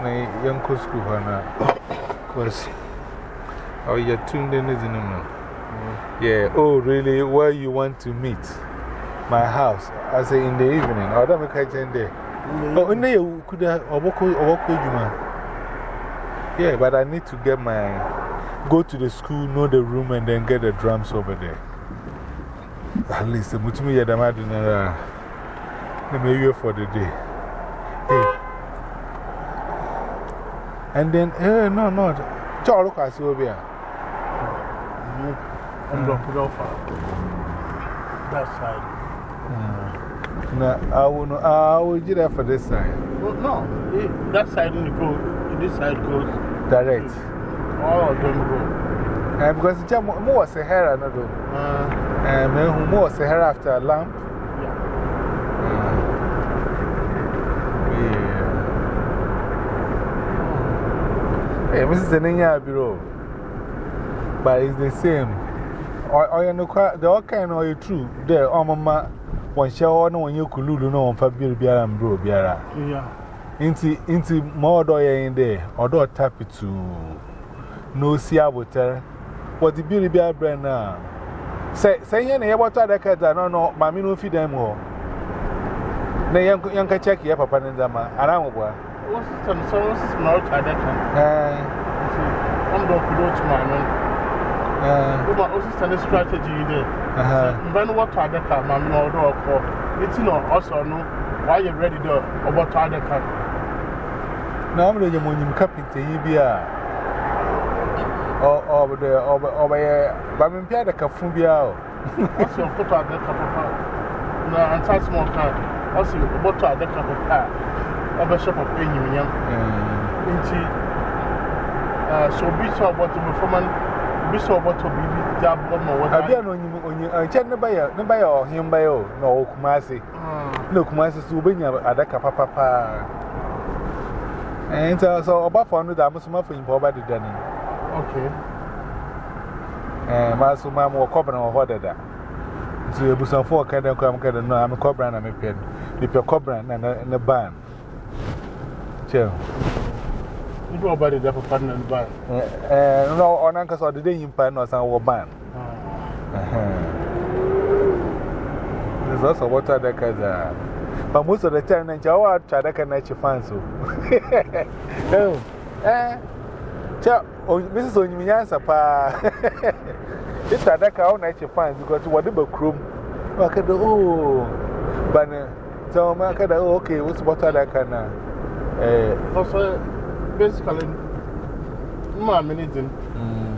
my young school, because oh, you're tuned in, isn't it? Yeah. Oh, really? Where you want to meet? My house. I say in the evening. Oh, that make I there. Oh, in there, could I walk with you? Yeah, but I need to get my, go to the school, know the room, and then get the drums over there. At least, the Mutumi Yadamadina, let me wait for the day. Hey. And then, eh, no, no, I see over here. I'm going to put off that side. No, I will, no, I will do that for this side. Well, no, it, that side you go, this side goes. Direct. All of them go. And because jam more was a hair, another. Uh, who more was a hair after a lamp. yeah. Yeah. Hey, Mrs. Zenenya Bureau. But it's the same. Or, or you know, the all kind of you true. There, oh, mama, one shower, no one you could lulu, no one for and Bro Biara. Yeah. Inti, more do in there, or do tap it to no see about her. What the Bill Biara brand now? Say, say, you know, what other cats are no, no, mammy no feed them all. Na yanku yanka check ya papa nzama around wa What's this? And so, what's this? Now, I don't know. eh I'm going to go to my man. eh What's this? And the strategy there. aha When what are the car, man, no, no, or it's no, also, no, why you ready to, or what are the car? na amre je monyim carpenter yi bia o o de o o ba ye ba me pia de kafu bia o What's your photo at the car, papa? No, and touch more car. What's your photo at the car, papa? Or the shop of penny, young. eh Inti, so be so about to be man, be so about to be job of my what abia no onyim onyi anche ne ba ye ne ba ye o him ba ye o na o kuma ase na kuma ase so obenya adaka papa pa eh nta so oba fo no da musuma fo nyimpa oba de dani Okay. eh ma so ma mo kobra wo hodeda nti ebusafo ka den kwa mka den no am kobra na me pe me pe kobra na na ban che You do about it, that papa and buy. Eh, no, on Uncle saw the day you pan or some war ban. So So, so what are the cars? But most of the time, I try to connect your fans. Oh, eh, tell Mrs. Onyimiansa, pa. It's a deck out night your fans because what the room. I could oh, but tell me, I could oh, okay, what's what now? Eh, Also, basically, my minute in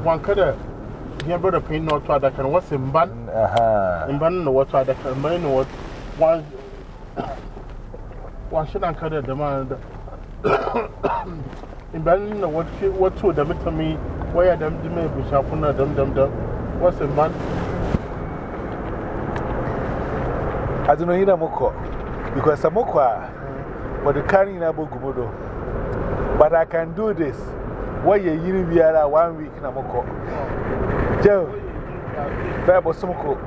one color. Here, brother, pain not to other can what's in ban, in ban, no what other can, but what one one should not cut the man. In ban, no what what two of them to me, where them to me, we shall put them, them, them. What's in ban? I don't know either moko because I'm moko, but the carrying a book. But I can do this. Why you in Viara one week in a moko? Joe, Bible Sumko.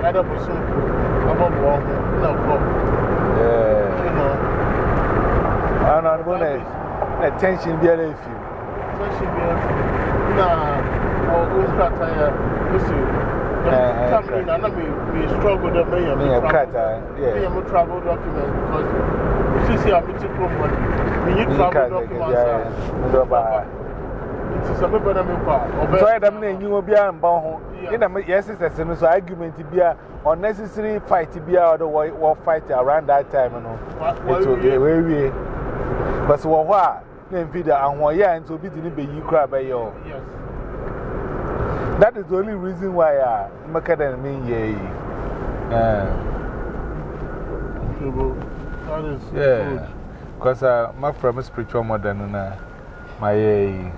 Another person, above one, no, you Yeah, know. and I'm going to attention be a few. Especially when, nah, or who's got a, listen. Come in, and we struggle the mayor. Me, a cat, Me, yeah. I'm a travel document because you see, I'm a ticket money. We need travel documents. Yeah, It is a member of my car. So I don't know you will be on Boho. In a yes, it's a so argument to be a unnecessary fight to be out of war fight around that time. It will be very But so what? Then video and one year and to be the be you cry by your. Yes. That is the only reason why I make it and mean, yeah. That is Yeah. Because uh, my friend is spiritual mother, uh, my, uh,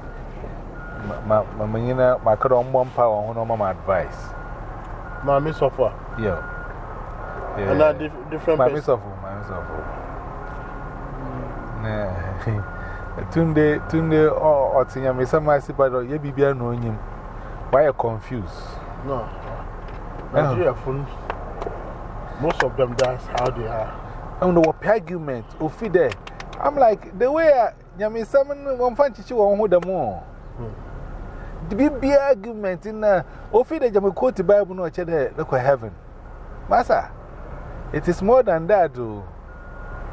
my, my, my, you know, my could on one power on my advice. good. Mommy suffer. Yeah. Yeah. And that dif different My person. miss of my miss of Nah. Tunde, Tunde, or or Tinya, me some I see, but you be beer no him. Why you confused? No. Nigeria phones. Most of them, that's how they are. I'm the what argument, Ofi there. I'm like, the way I, Yami, someone one fancy you on who the more. The big argument in uh, Ofi the Jama quote the Bible no check there, look at heaven. Massa, it is more than that, though.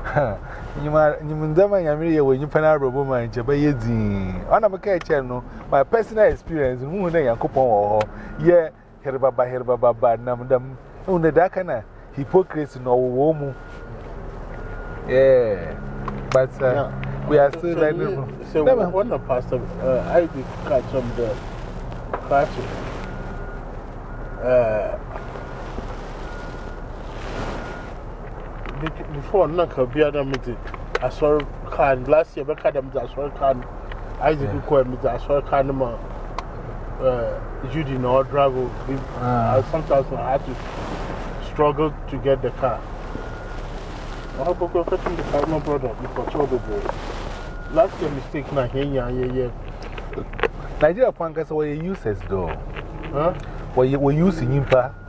You Nimundama Yamiri, when you pen out Roboma and Jabba Yedin. On a Maka channel, my personal experience, who they are coupon or yeah, Herbaba Herbaba Namdam, only that kind of hypocrisy no woman. Yeah, but uh, we are still like So, so Never. when the pastor, uh, I did catch him the catch uh, bec- before Naka Biada meeting, I saw can last year, but them I saw can Isaac Yeah. Kuko meeting, I saw can uh, Judy no travel. Ah. Sometimes I had to struggle to get the car. I hope I'm getting the car, my brother, because trouble. Last year mistake na here, yeah, yeah, yeah. Nigeria Pankasa were useless though. Huh? We're we using Impa.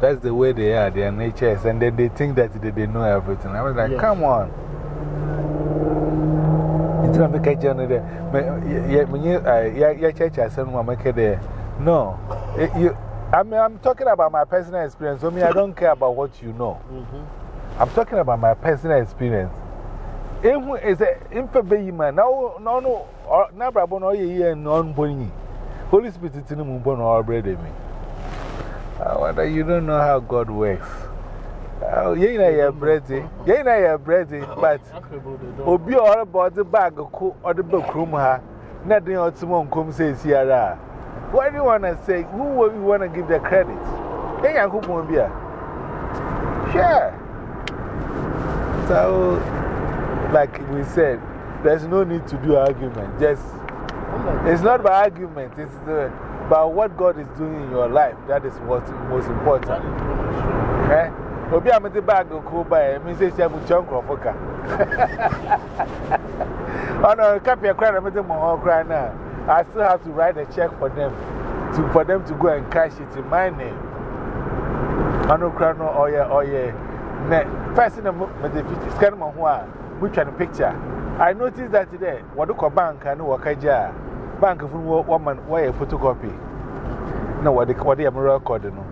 That's the way they are, their nature is, and then they think that they, they know everything. I was like, Yes. come on. It's not make a journey there. When you church, I said, make there. No. It- you, I mean, I'm talking about my personal experience. So, me, I don't care about what you know. -hmm. I'm talking about my personal experience. Ehu is a imfabe man. Now, no, no, na brabo no ye ye no boni. Holy Spirit tinu mu bono already me. I wonder you don't know how God works. Oh, ye na ye bready. Ye na ye bready, but obi or about the bag or the book room ha. Na den otimo nkom say siara. What do you want to say? Who will you want to give the credit? Ye yankopon bia. Sure. So, like we said, there's no need to do argument. Just, it's not by argument, it's the, about what God is doing in your life. That is what's most important. Eh? Obi a mete bag ko ba e mi se se mu chon krofo ka. Ono kapia kra na mete mo ho kra na. I still have to write a check for them to for them to go and cash it in my name. Ono kra no oye oye. Ne first in the mete scan mo ho a which one picture. I noticed that today what ko bank and wo kaja. Bank fu wo man wo photocopy. No what the what the record no.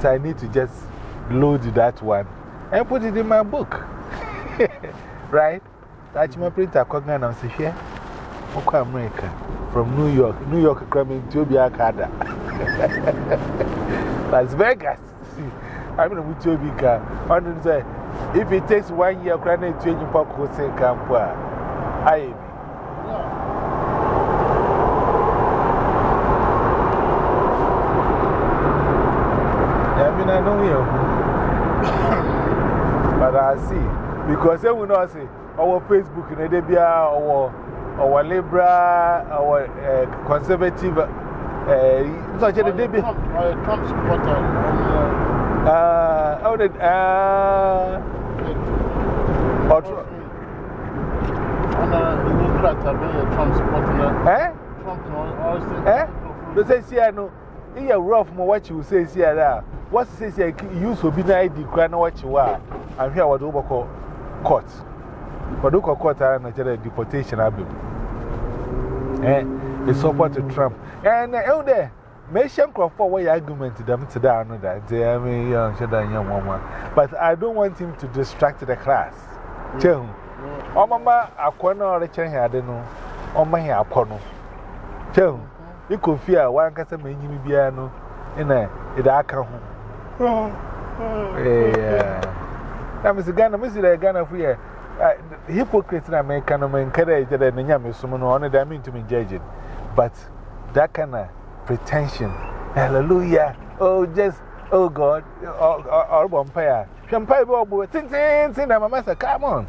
So I need to just load that one and put it in my book. right? That's my printer, Kogan, and say, here, Oko America, from New York, New York, coming to be a Kada. Las Vegas. See, I'm going to be a car. say, if it takes one year, crying to change your pop, who say, Camp, I. I I know you. but I see. Because they will not say, our Facebook, in Edebia, our, our Libra, our uh, conservative. Uh, such a Debbie. Trump supporter. Uh, how did. Uh, or, uh, you got to be a Trump supporter. eh? Trump, no, always Eh? They say, see, I know. You're rough, more what you say, see, there. What says you use be the ID, crying what you are. I'm here, what over court. But look at court, I'm not deportation. I've been. Eh? They support Trump. And uh, there, May Shem Crawford, what argument to them today, I know that. They are me, young, young woman. But I don't want him to distract the class. Chehu. Oh, Mama, I can't know the chain here, I don't know. Oh, my hair, Pono. Chehu. You could fear one custom in you be a no in a it I home. Yeah. I'm Mr. Ghana, Mr. Ghana for you. Hypocrites in American and encourage that and Yam is someone on that mean to me judging. But that kind of pretension, hallelujah, oh, just, oh God, or vampire. Champagne, boy, tin tin tin, I'm a master, come on.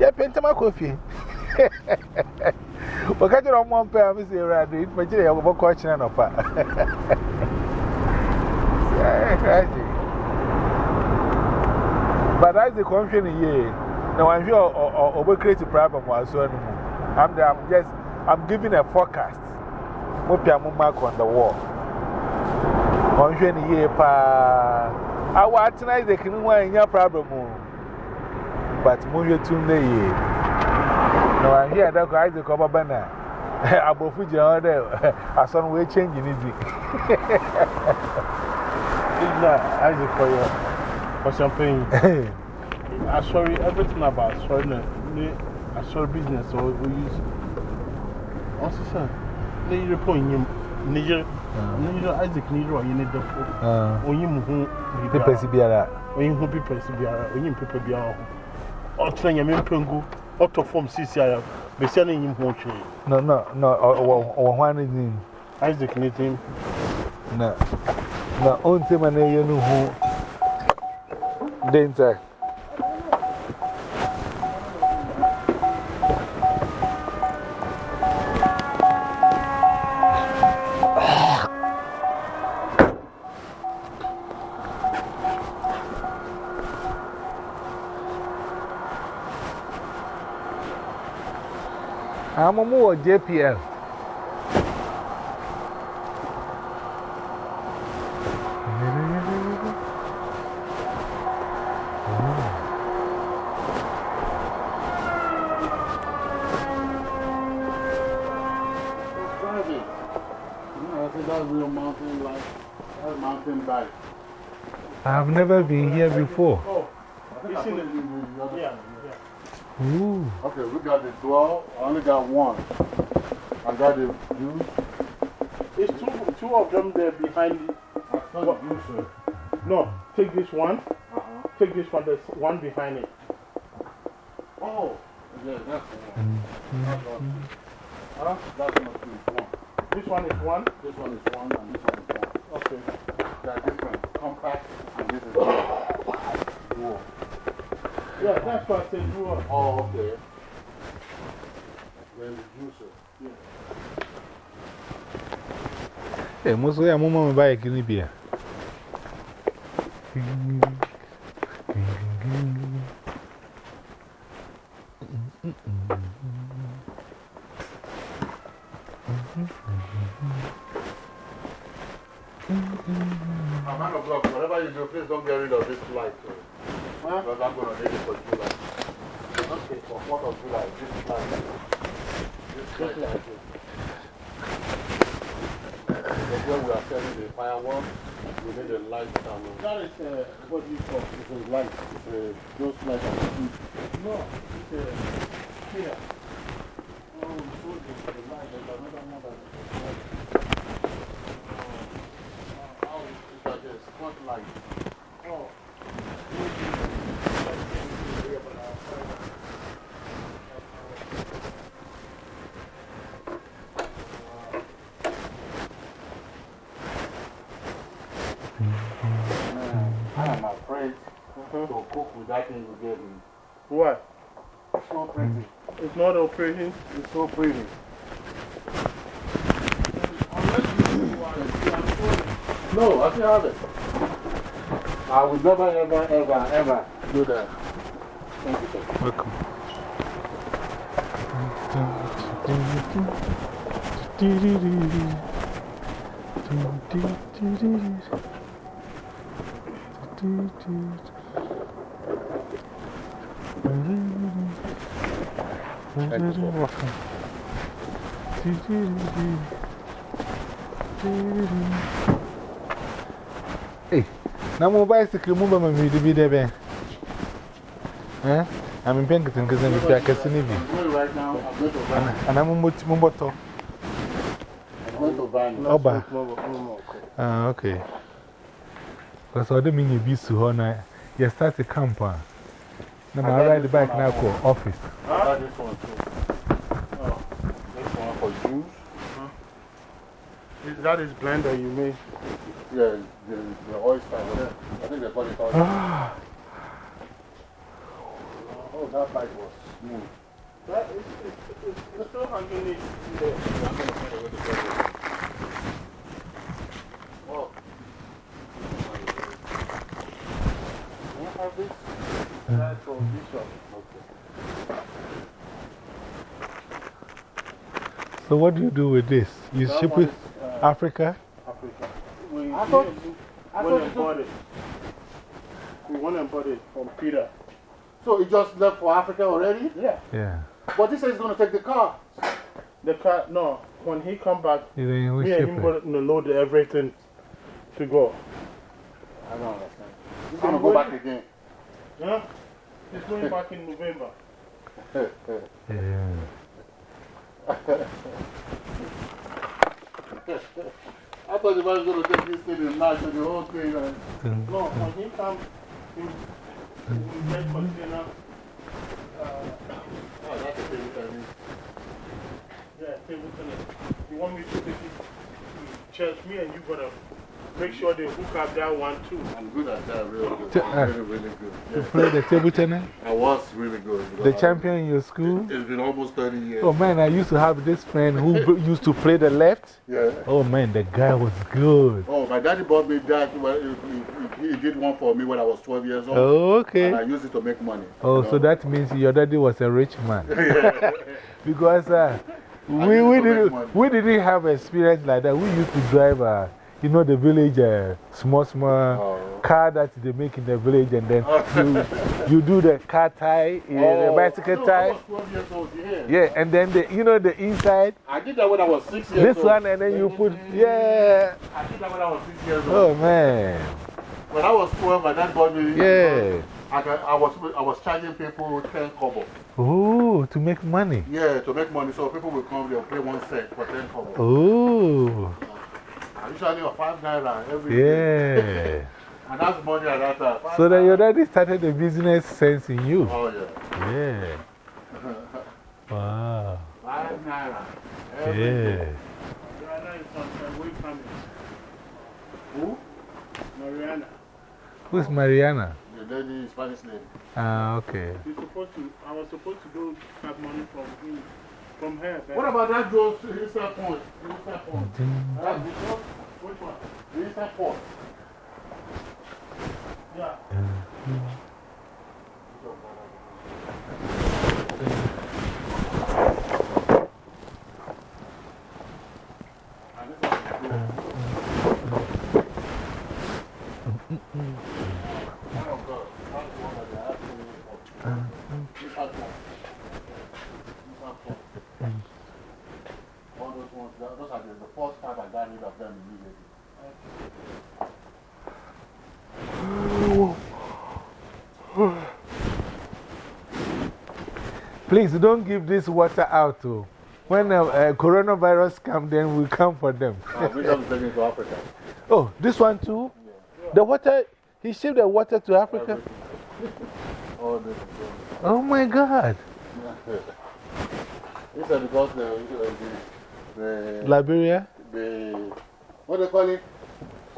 Yeah, paint my coffee. What kind of one pair of Miss Radu? But you have a question of But as the confusion here, now I'm sure over create a problem was so I'm, the, I'm just, I'm giving a forecast. Mopia mark on the wall. Confusion here, pa. I want tonight the canoe in your problem. But Moya Tunde. No, I'm here, that's why I cover banner. Abu Fuji, I saw we changing it. Isaac, for your for champagne. I sorry everything about sorry, I sorry business or we use. Also, sir, need your point. Niger, Niger Isaac, Niger, or you need the food. When you move, people see Biara. When you move, people see Biara. When you people Biara. Or train your men pengu, out of form CCI. Be sending him home. No, no, no, or one is him. Isaac, need him. No, no, on him and you know who. Danger. I'm a more JPL. I've never been here before. Oh, I think I yeah. Ooh. Okay, we got the 12. I only got one. I got the juice. It's two, two of them there behind. I saw the juice, sir. No, take this one. Uh -huh. Take this one, there's one behind it. Oh, yeah, that's the one. That's one. Huh? That's not two, it's one. This one is one. This one is one, and this one is one. Okay. They're different. Compact, and this is dual. Yeah, that's why I said you are. Oh, okay. Then the juicer. Hey, most of them, Mama, buy a guinea beer. I am afraid to cook with that thing you gave me. What? It's so pretty. It's not operating. It's so pretty. No, I still have it. I will never, ever, ever, ever do that. Thank you, sir. Welcome. Hey, now my bicycle move on me to be there. Eh? I'm in Pinkerton because I'm in Piacasinivi. I'm going right now. I'm going to Vine. And I'm in Mumboto. I'm going to Vine. Oba. Ah, okay. Because I don't mean you be so hard. You start the camp. Ah. Now, I ride the bike now ah. to office. I got this one too. Oh, this one for juice. Mm-hmm. Is that is blender you made? Yeah, the, the oyster. whatever. I think they call it oyster. Ah, Oh, that bike was smooth. That is, it's, it's, it's still hanging in there. Do you have this? That's from this one. so, what do you do with this? You That ship one it is, uh, Africa? Africa. We, I thought- we, I went thought and bought it. We went and bought it from Peter. So it just left for Africa already? Yeah. Yeah. But this is going to take the car. The car, no, when he come back, You then we me and him going to load everything to go. I don't understand. He's going to go back again. Huh? He's going back in November. Yeah. I thought the was going to take this thing in March and the whole thing. No, when he comes, he he get container. Uh, Oh, that's a table tennis. yeah, table tennis. You want me to take it to church? Me and you gotta make sure they hook up that one too. I'm good at that, real good. T- I'm uh, really, really good. You play the table tennis? I was really good. The champion in your school? It's been almost 30 years. Oh man, I used to have this friend who used to play the left. Yeah. Oh man, the guy was good. Oh, my daddy bought me that. Well, he, he, he did one for me when I was 12 years old. Oh, And I used it to make money. Oh, you so that means your daddy was a rich man. Because uh, we, we, didn't, money. we didn't have experience like that. We used to drive, uh, you know, the village uh, small, small Oh. car that they make in the village, and then you, you do the car tie, uh, the Oh, bicycle no, I tie. was 12 years old, yeah. Yeah, and then the, you know, the inside, I did that when I was six years this old. one, and then you put, yeah. I did that when I was six years old. Oh man, When I was 12, my dad bought me. yeah. I, got- I, was, I was charging people 10 kobo. Oh, to make money. Yeah, to make money. So people will come, they'll pay one cent for 10 kobo. Oh, usually have 5 naira every day. yeah. And that's money at that time. Five So then your daddy started a business sense in you. Oh, yeah. Yeah. Wow. 5 naira. every day. Yeah. Mariana is on her way coming. Who? Mariana. Who's Mariana? The lady, Spanish lady. Ah, okay. He's supposed to, I was supposed to go have money from him, from her. but- What about that Joe's Easter point? Easter point. That good? Which one? The Easter point. Yeah. And this one is of them immediately. Please don't give this water out. to. When uh, uh, coronavirus comes, then we come for them. Oh, oh this one too? The water, he shipped the water to Africa? oh my God. Is that because the, the, the Liberia? The, what do they call it?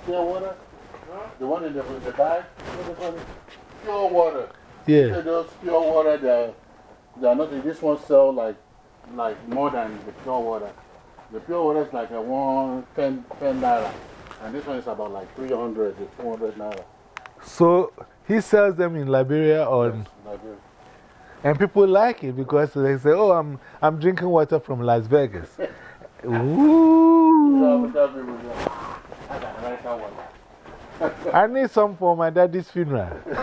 Pure water? The one in the, the bag? What do they call it? Pure water. Yeah. those pure water, they're, they're not, this one sell like, like more than the pure water. The pure water is like a one, 10, 10 naira. And this one is about like 300 to 200 naira. So he sells them in Liberia or, Like this. and people like it because they say, oh, I'm, I'm drinking water from Las Vegas. Ooh. African people, yeah. I got nicer water. I need some for my daddy's funeral.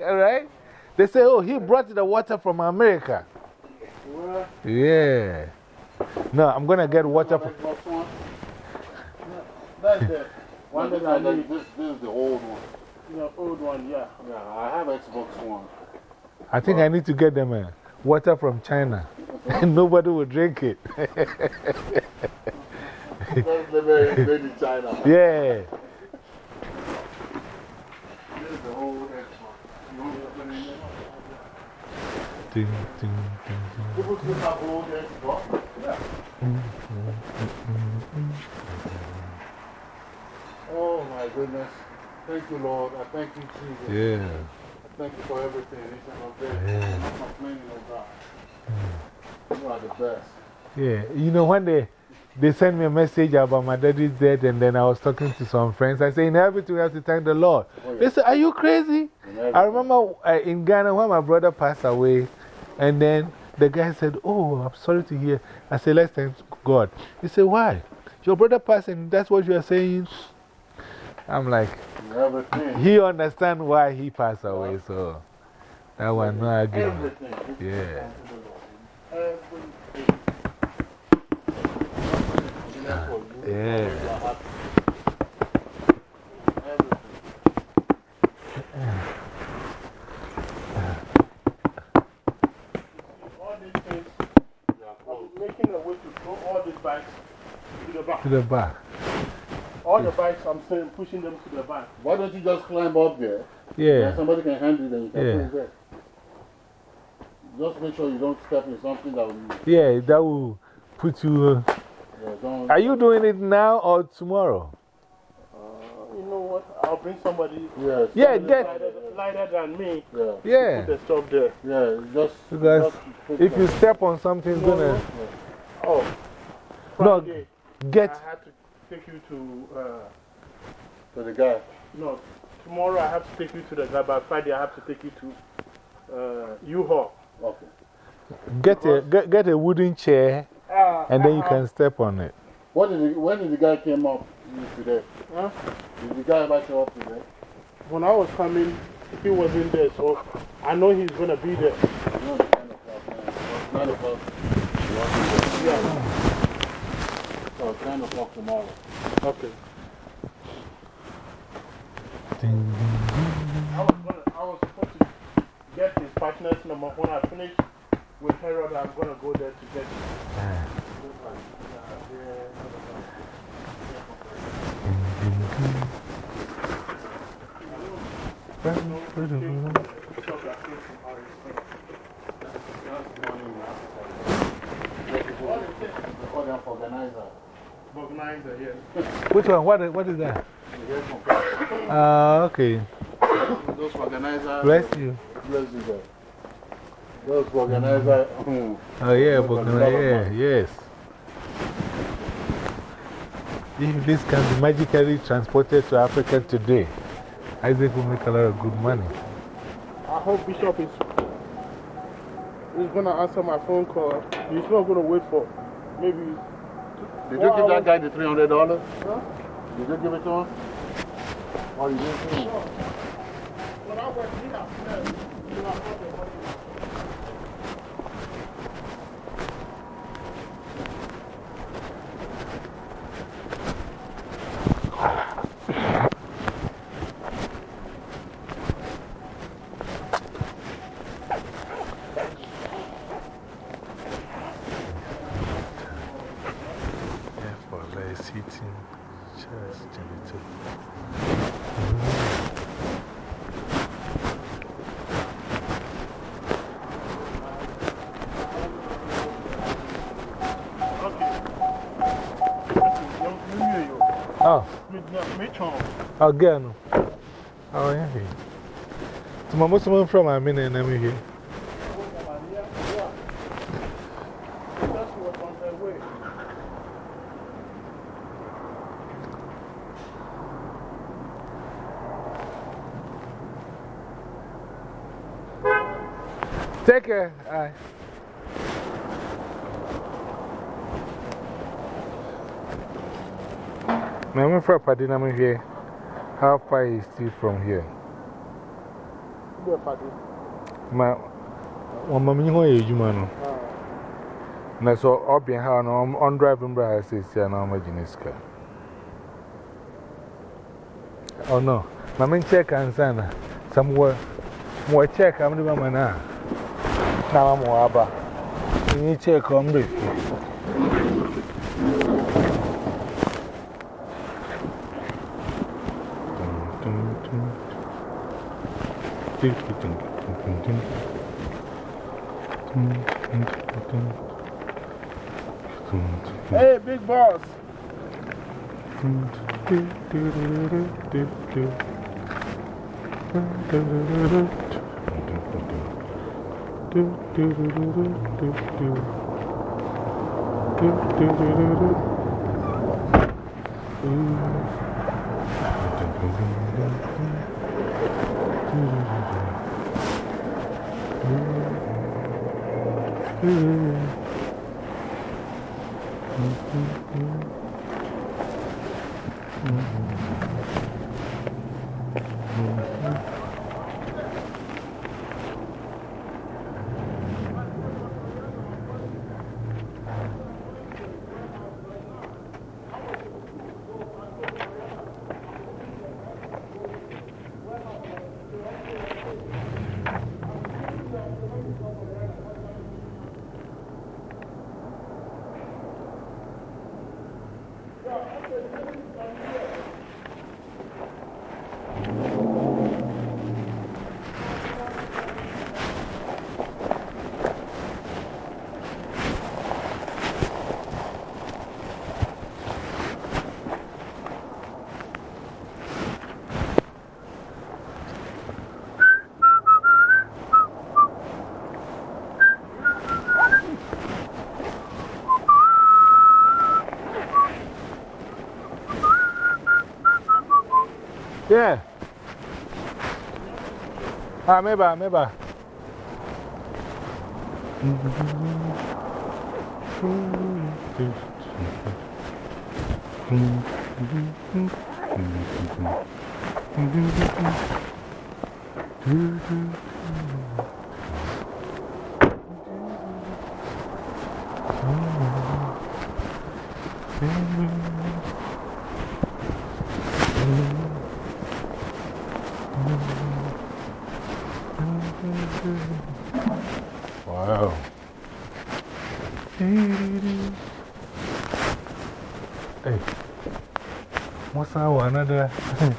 All right? They say, oh, he brought the water from America. Yeah. No, I'm going to get water from. Xbox One? That's the one that I need. this, this is the old one. The old one, yeah. Yeah, I have Xbox One. I think I need to get them uh, water from China. Nobody will drink it. That's the very made in China. yeah. This is the old Xbox. You want me to put it in there? Ding, ding, ding, ding. People still have old Xbox. Oh my goodness. Thank you, Lord. I thank you, Jesus. Yeah. I thank you for everything. Each and every day. I'm complaining, oh God. You are the best. Yeah. You know, when they, they sent me a message about my daddy's death, and then I was talking to some friends, I say, in everything, we have to thank the Lord. Oh, They said, Are you crazy? I remember uh, in Ghana when my brother passed away, and then the guy said, Oh, I'm sorry to hear. I said, Let's thank God. He said, Why? Your brother passed, and that's what you are saying? I'm like, He understands why he passed away, so that one, no argument. Yeah. Everything. Way to throw all these bags to the back. To the back. All the bags, I'm saying, pushing them to the back. Why don't you just climb up there? Yeah. And somebody can handle it and you can Yeah. put it. Just make sure you don't step in something that will. Yeah, that will put you. Uh, don't, are you doing it now or tomorrow? Uh, you know what? I'll bring somebody Yes. Yeah, somebody- get- lighter, lighter than me. Yeah. Yeah. Put the stuff there. Yeah, just. Because just put If you step on something, it's gonna Oh, No, get. I had to take you to, uh, To the guy. no, tomorrow I have to take you to the guy, but Friday I have to take you to uh, U-Haul. Okay. Get a, get, get a wooden chair Uh, and then you can step on it. When did the, when did the guy came up today? Huh? Did the guy ever show up today? When I was coming, he was in there, so I know he's going to be there. 9 o'clock. man. It's 9 o'clock. You want to be there? Yeah. So it's 9 o'clock tomorrow. Okay. Ding, ding, I was, gonna, I was supposed to get his partner's number. When I finish with Harold, I'm going to go there to get it. Which one? What, is- what is that? You hear. Ah, okay. Those organizers. Bless you. Bless you, guys. Those organizers. hmm. Oh, yeah, Those but, are a lot of yeah, yes. If this can be magically transported to Africa today, Isaac will make a lot of good money. I hope Bishop is, is going to answer my phone call. He's not going to wait for maybe. Did you give that guy the $300? Huh? Did you give it to him? Or you didn't give him? When I went in, I said, you know, I got the money. No, which one? Again. Oh, yeah. To my most of from I mean, and I'm here. Just was on the way. Take care. Aye. My mom for Padinam here. How far is he from here? My mammy, who is you, man? Na so, up in how I'm on driving by, I say, and I'm a geniska. Oh no, Mammy check and sana. Somewhere more check, I'm the woman now. Now I'm more about. You check on me. Big boss. Yeah. Ah, maybe, maybe. Wow. Okay.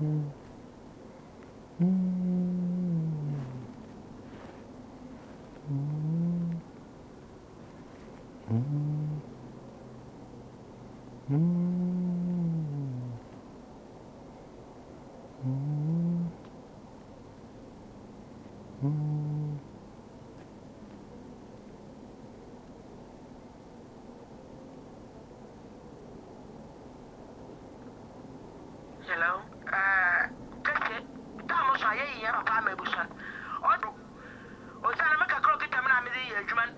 Hello? so ayɛ yiyɛ papa ama abusua ɔdo osiane me kakra okita me na mede yɛ adwuma no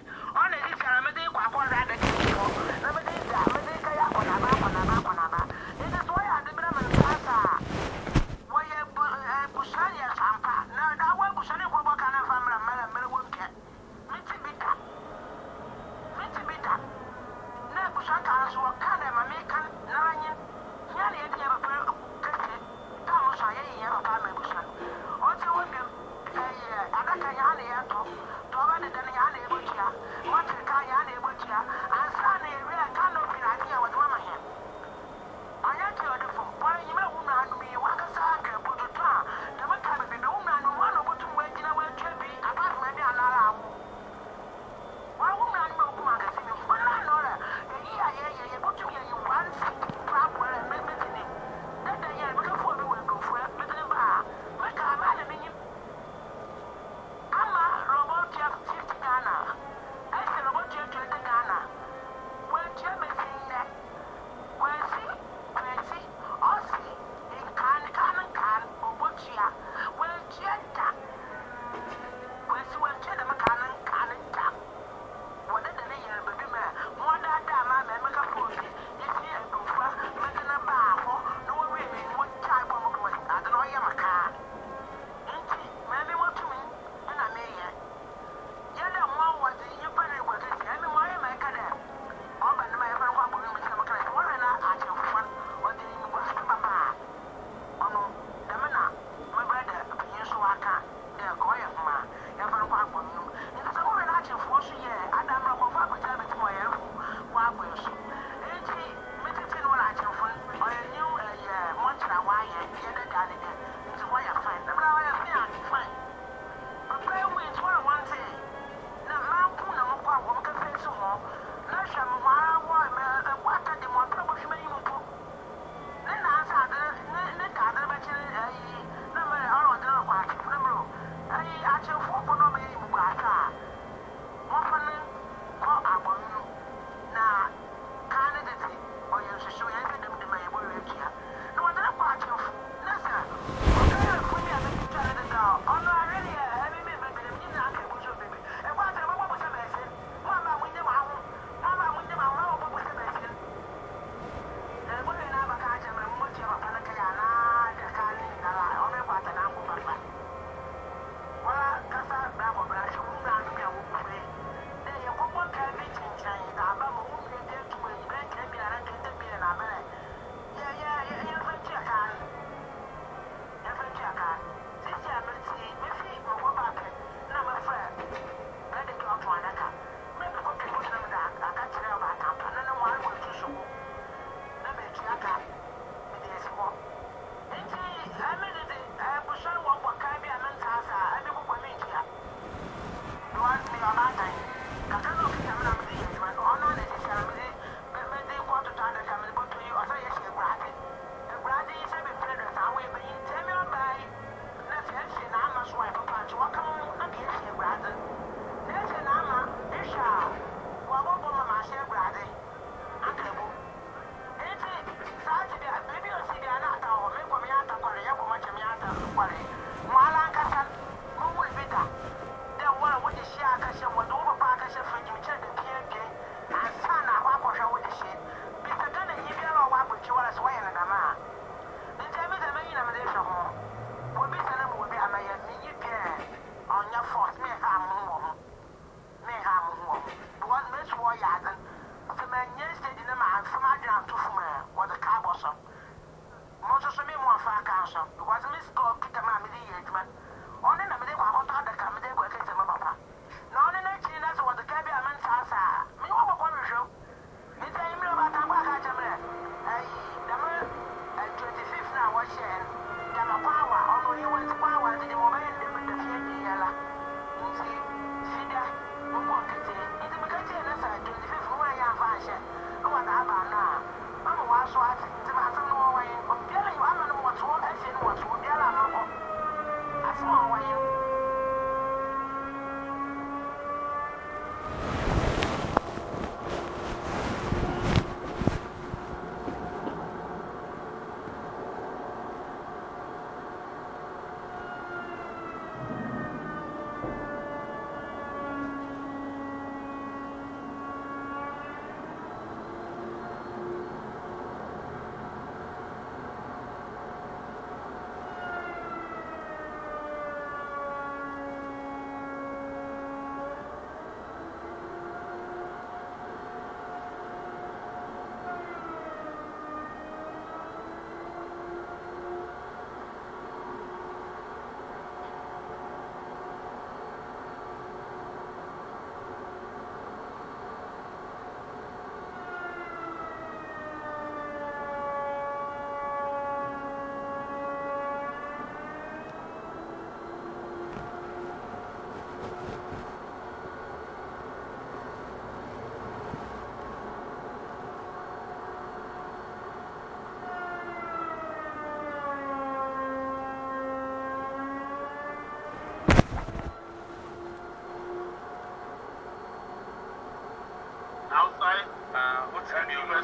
outside. Uh, what's name of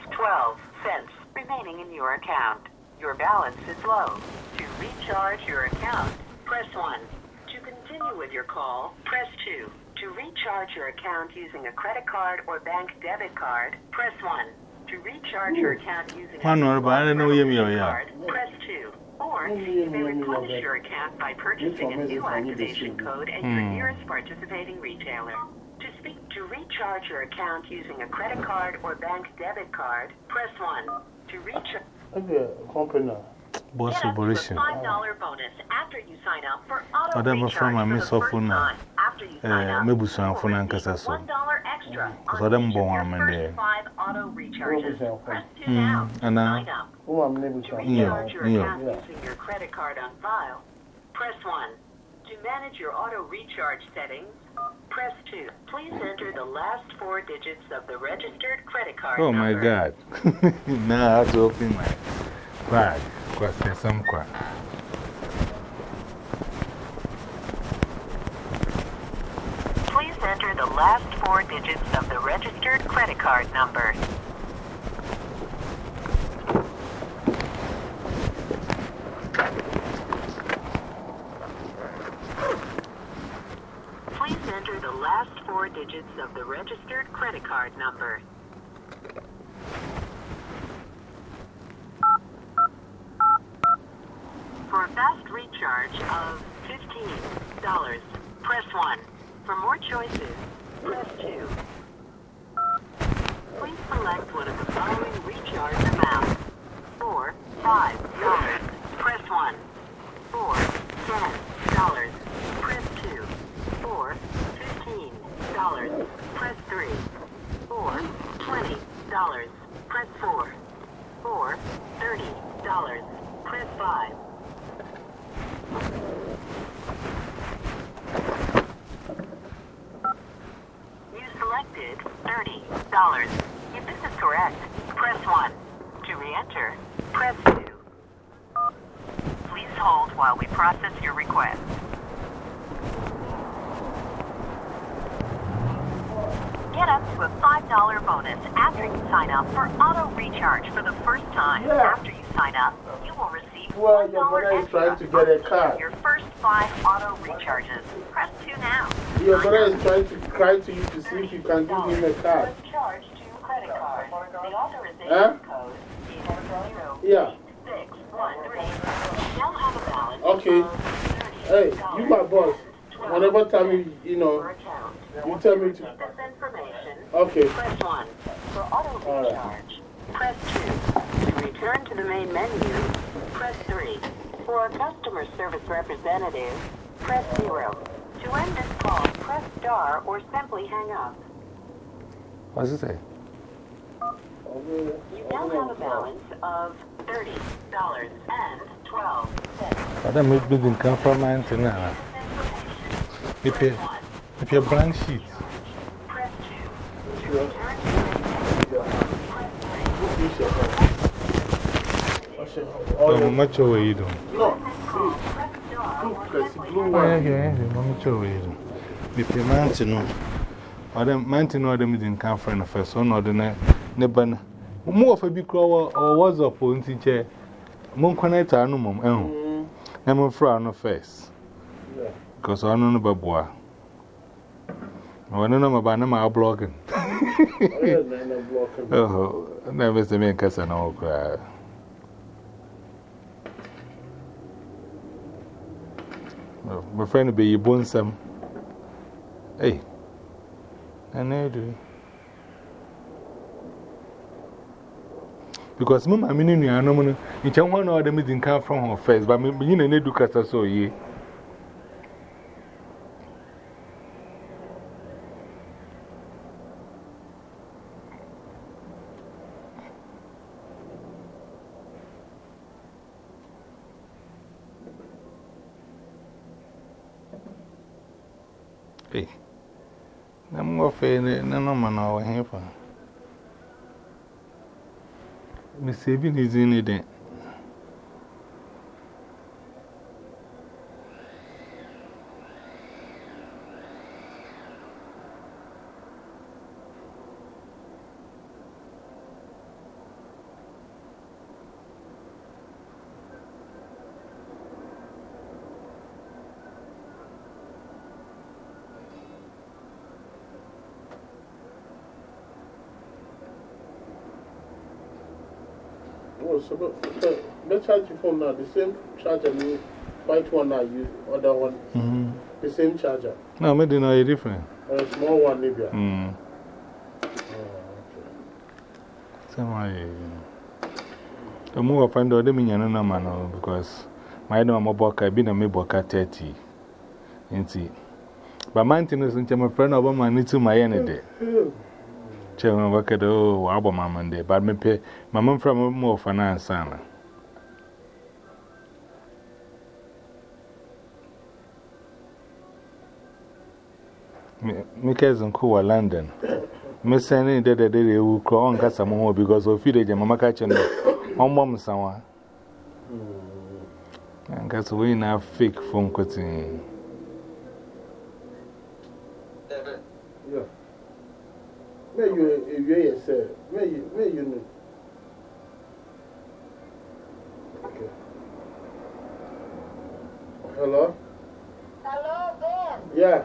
have 12 cents remaining in your account. Your balance is low. To recharge your account, press 1. To continue with your call, press 2. To recharge your account using a credit card or bank debit card, press 1. To recharge your account using a or by the new year, yeah. card, press 2. Or you may replenish your account by purchasing a new activation code at your Hmm. nearest participating retailer. To speak to recharge your account using a credit card or bank debit card, press 1. To recharge Maybe a company. Boss Get up to a operation. $5 bonus after you sign up for auto Ọdọ mo fẹ́ ma mi recharge sọ for the fún first náà. time. After you sign Eh, up, me busuafo you will n'ankasa receive so. $1 extra Because on ọdọ each mbọ of wọn your ama first there. five auto recharges. busuafo. Press 2 now to and, uh, sign up. Who am neighbor? To Yeah, recharge your yeah. account Yeah. using your credit card on file, press 1. To manage your auto recharge settings, press 2. Please enter the last four digits of the registered credit card number. Oh my. God. now I have to open my bag because there's some quack. Please enter the last four digits of the registered credit card number. Please enter the last four digits of the registered credit card number. For a fast recharge of $15, press 1. For more choices, press 2. Please select one of the following recharge amounts. For $5, press 1. For $10, press 2. For $15, press 3. For $20, press 4. For $30, press 5. You selected $30. If this is correct, press 1. To re-enter, press 2. Please hold while we process your request. Get up to a $5 bonus after you sign up for auto recharge for the first time. Yeah. After you sign up, you will receive Well, $1 your brother is extra trying to get a on card. your first five auto recharges. Press 2 now. Your brother is trying to cry to you to see if you can give card. Was to credit card. The authorization Huh? code is zero Yeah. six one three. You now have a balance Okay. Hey, you my boss. Whenever time you, you know, you tell me to. Okay. Press 1 for auto right. recharge. Press 2 to return to the main menu. Press 3 for a customer service representative. Press 0 to end this call. Press star or simply hang up. What does it say? You now have a balance of $30.12. Madam, we've been come from now. If you if your blank sheet. Press two. Don't much away, you don't. No, blue, blue, blue, blue, blue, blue, blue, blue, blue, blue, blue, blue, blue, blue, blue, or them mountain or them didn't come from the first one or the next. More of a big crow or was up on teacher. Moon connect our no mum, eh? From no first. Yeah. Because I know about boy. I don't know about my blogging. Oh, never say me because I know cry. My friend be your bonesome. Hey, I know do. Because Mamma, I mean, I know you can one of them didn't come from her face, but me, you know, do cast so ye. Hey, I'm going to fail it. No, no, man, I here for. Me saving is in it. Charge your phone now. The same charger, me, white one I use, other one, -hmm. the same charger. No, maybe not a different. A small one, maybe. Mm. Oh. Same way. The more find out, the no because my name is Boka, been a me Boka 30. Inti. But maintenance and my friend of my need to my end. Chairman work at oh, Abba Mamma, but me pay my mom from more finance. Me cousin cool London. Me sending that they will crawl on Casamon because of feed the Mamma catching on mom someone. And guess we now fake phone cutting. Yeah. May you, you say, may you, may you know. Okay. Hello? Hello, Ben. Yeah.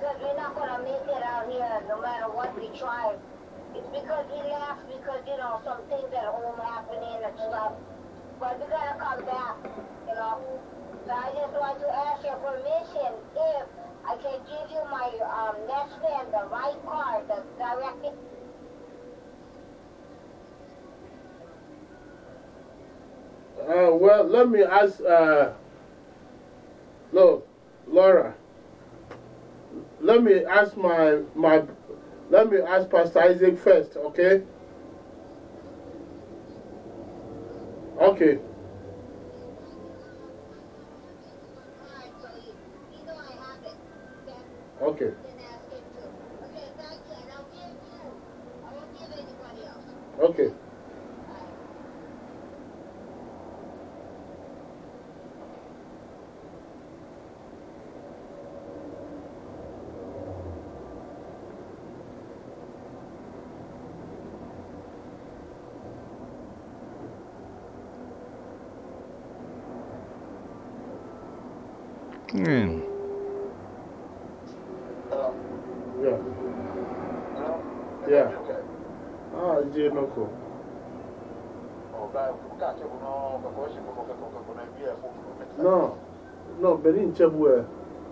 Because we're not going to make it out here no matter what we try. It's because we left because, you know, some things at home happening and stuff. But we got to come back, you know. So I just want to ask your permission if I can give you my um, next van, the right car, the direct. Uh, well, let me ask, uh, no, Laura. Let me ask my, my, let me ask Pastor Isaac first, okay? Okay. Okay. Okay. Mm. Yeah. Yeah. Ah, J. Noko. No, no, Benin Chabwe.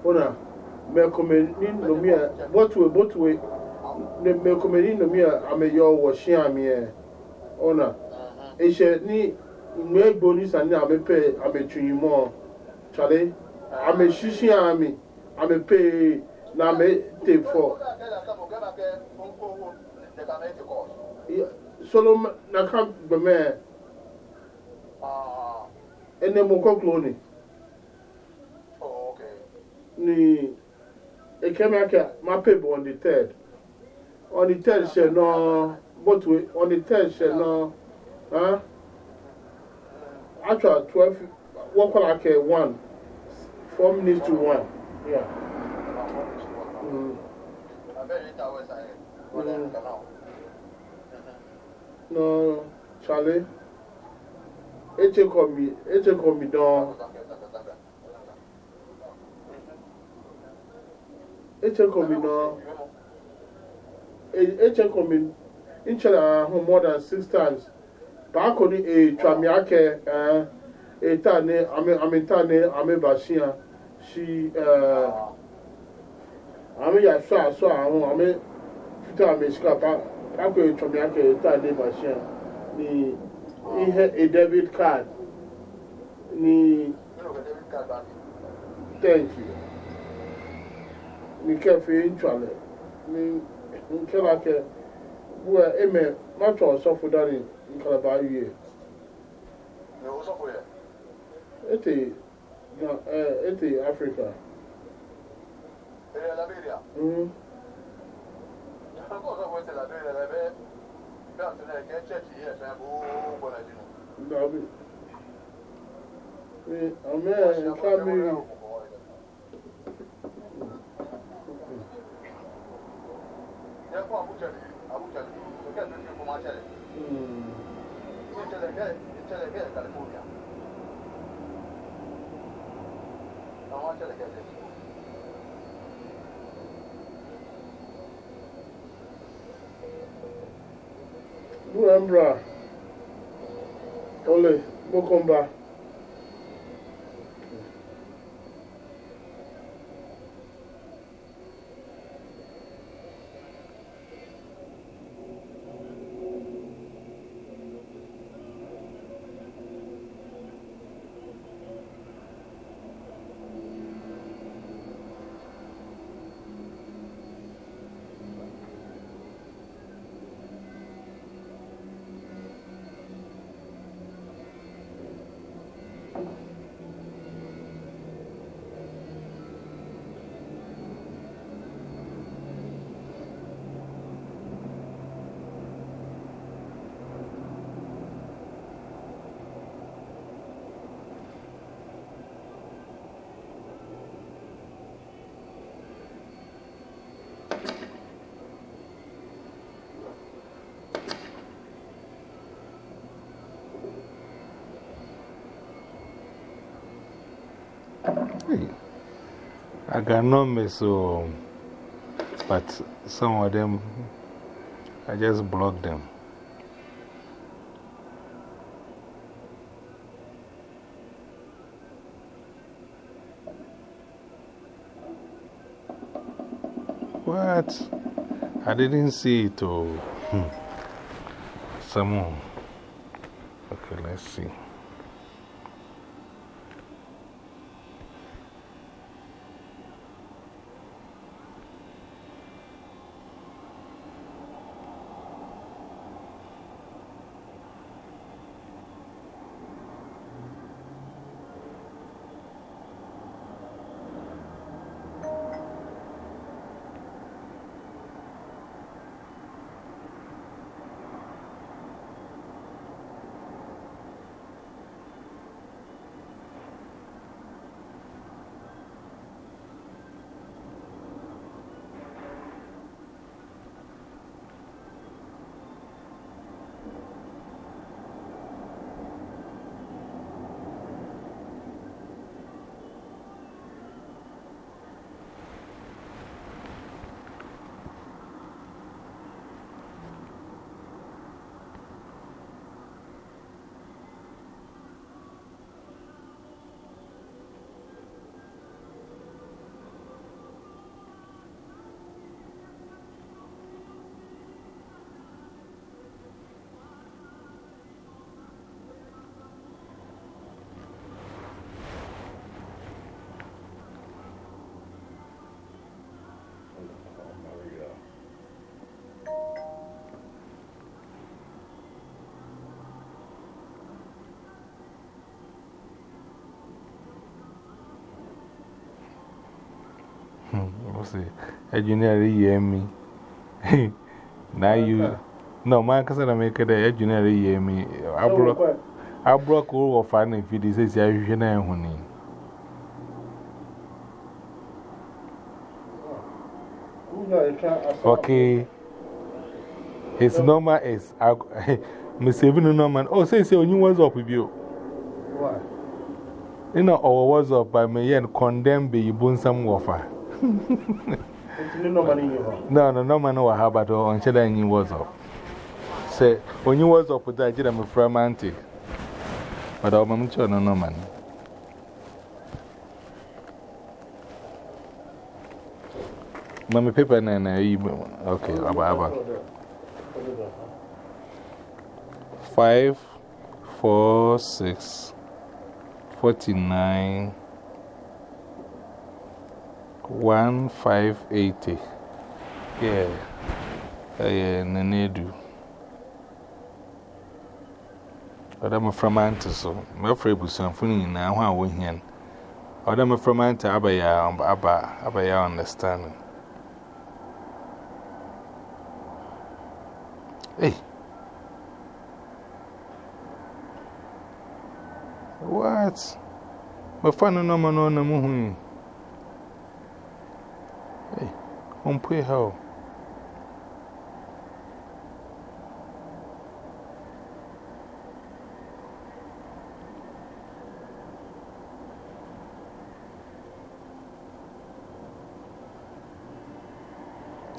Ona, Melcomeni Nomia, what way, what way, Melcomeni Nomia, I'm a yo washing me. Ona, Eshe ni, me bonus and I'm a pay, I'm a trini more. Charlie, I'm a shishi army, I'm a pay, now me take for. Solomon, na come the man. And then we'll call cloning. Ni, it came back my paper on the third. On the third, she no, but we, on the third, she no, huh? Actually, 12, what call like a one, four minutes to one. Yeah. Mm. Mm. No, Charlie. It take on me, it take on me down. It take on me now. It take on me. In China, more than six times. Back on the a Tramiake, a tane, I mean, I mean, tane, I mean, Bashia. She, uh, I mean, I saw, I saw, I mean, Fita, I mean, Scapa, I could Tramiake, a tane, Bashia. Ni, ihe a debit card. Ni, thank you. nike afei ntwale ne nkelakɛ bua eme matwa ɔsɔfo dane nkalaba awie ete na ɛɛ ete africa. ɛɛ liberia. nkɔ sɔfo ete liberia la bɛ bɛ atuna yɛ kɛ chɛchi yɛ fɛn boo bɔra jinu. dabi. ee ɔmɛ nka mi. yẹ fún àbújẹ̀lì àbújẹ̀lì òkè tó ní ìfowópamọ́ ṣẹlẹ̀ ìṣẹ̀lẹ̀ bẹ́ẹ̀ ìṣẹ̀lẹ̀ bẹ́ẹ̀ California àwọn ṣẹlẹ̀ bẹ́ẹ̀ ṣe. Bura mbra, ole, mokomba. I got numbers, so, but some of them, I just block them. What? I didn't see it. Oh, hmm. Someone. Okay, let's see. What's it? Engineer, hear me. Now you. No, man, because I make it a engineer, hear me. I broke. I broke all of fun if it says I should know honey. Okay. His number is. Miss Even Norman. Oh, say, say, when you was up with you. Why? You know, or was up by me and condemn be bone some wafer. No, no, no man know how about on Cheddar and you was up. Say, when you was up with that, I'm a auntie. But I'm sure no, no man. Mammy paper and okay, about five, four, six, forty nine. One five eighty. Yeah. Yeah, Nenedu. But I'm from Auntie, so I'm afraid with some funny now. How we here. Or I'm from Auntie Abaya, Abba, Abaya understanding. Hey. What? My father no man on on pay how?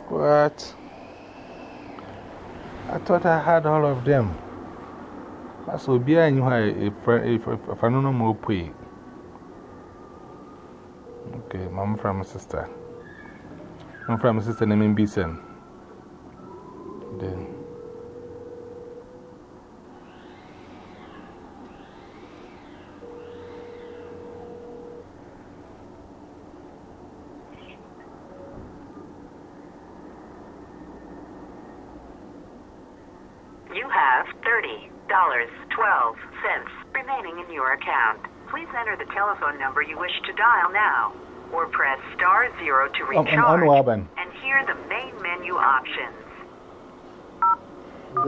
What? I thought I had all of them. That's what be I knew if I don't know more. Okay, mom from my sister. I'm from sister named Bison. You have $30.12 remaining in your account. Please enter the telephone number you wish to dial now, or press star zero to oh, recharge um, unwelben. and hear the main menu options. You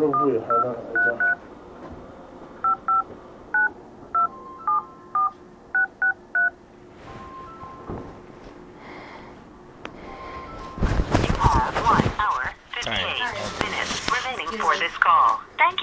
have one hour, 58 minutes remaining for this call. Thank you.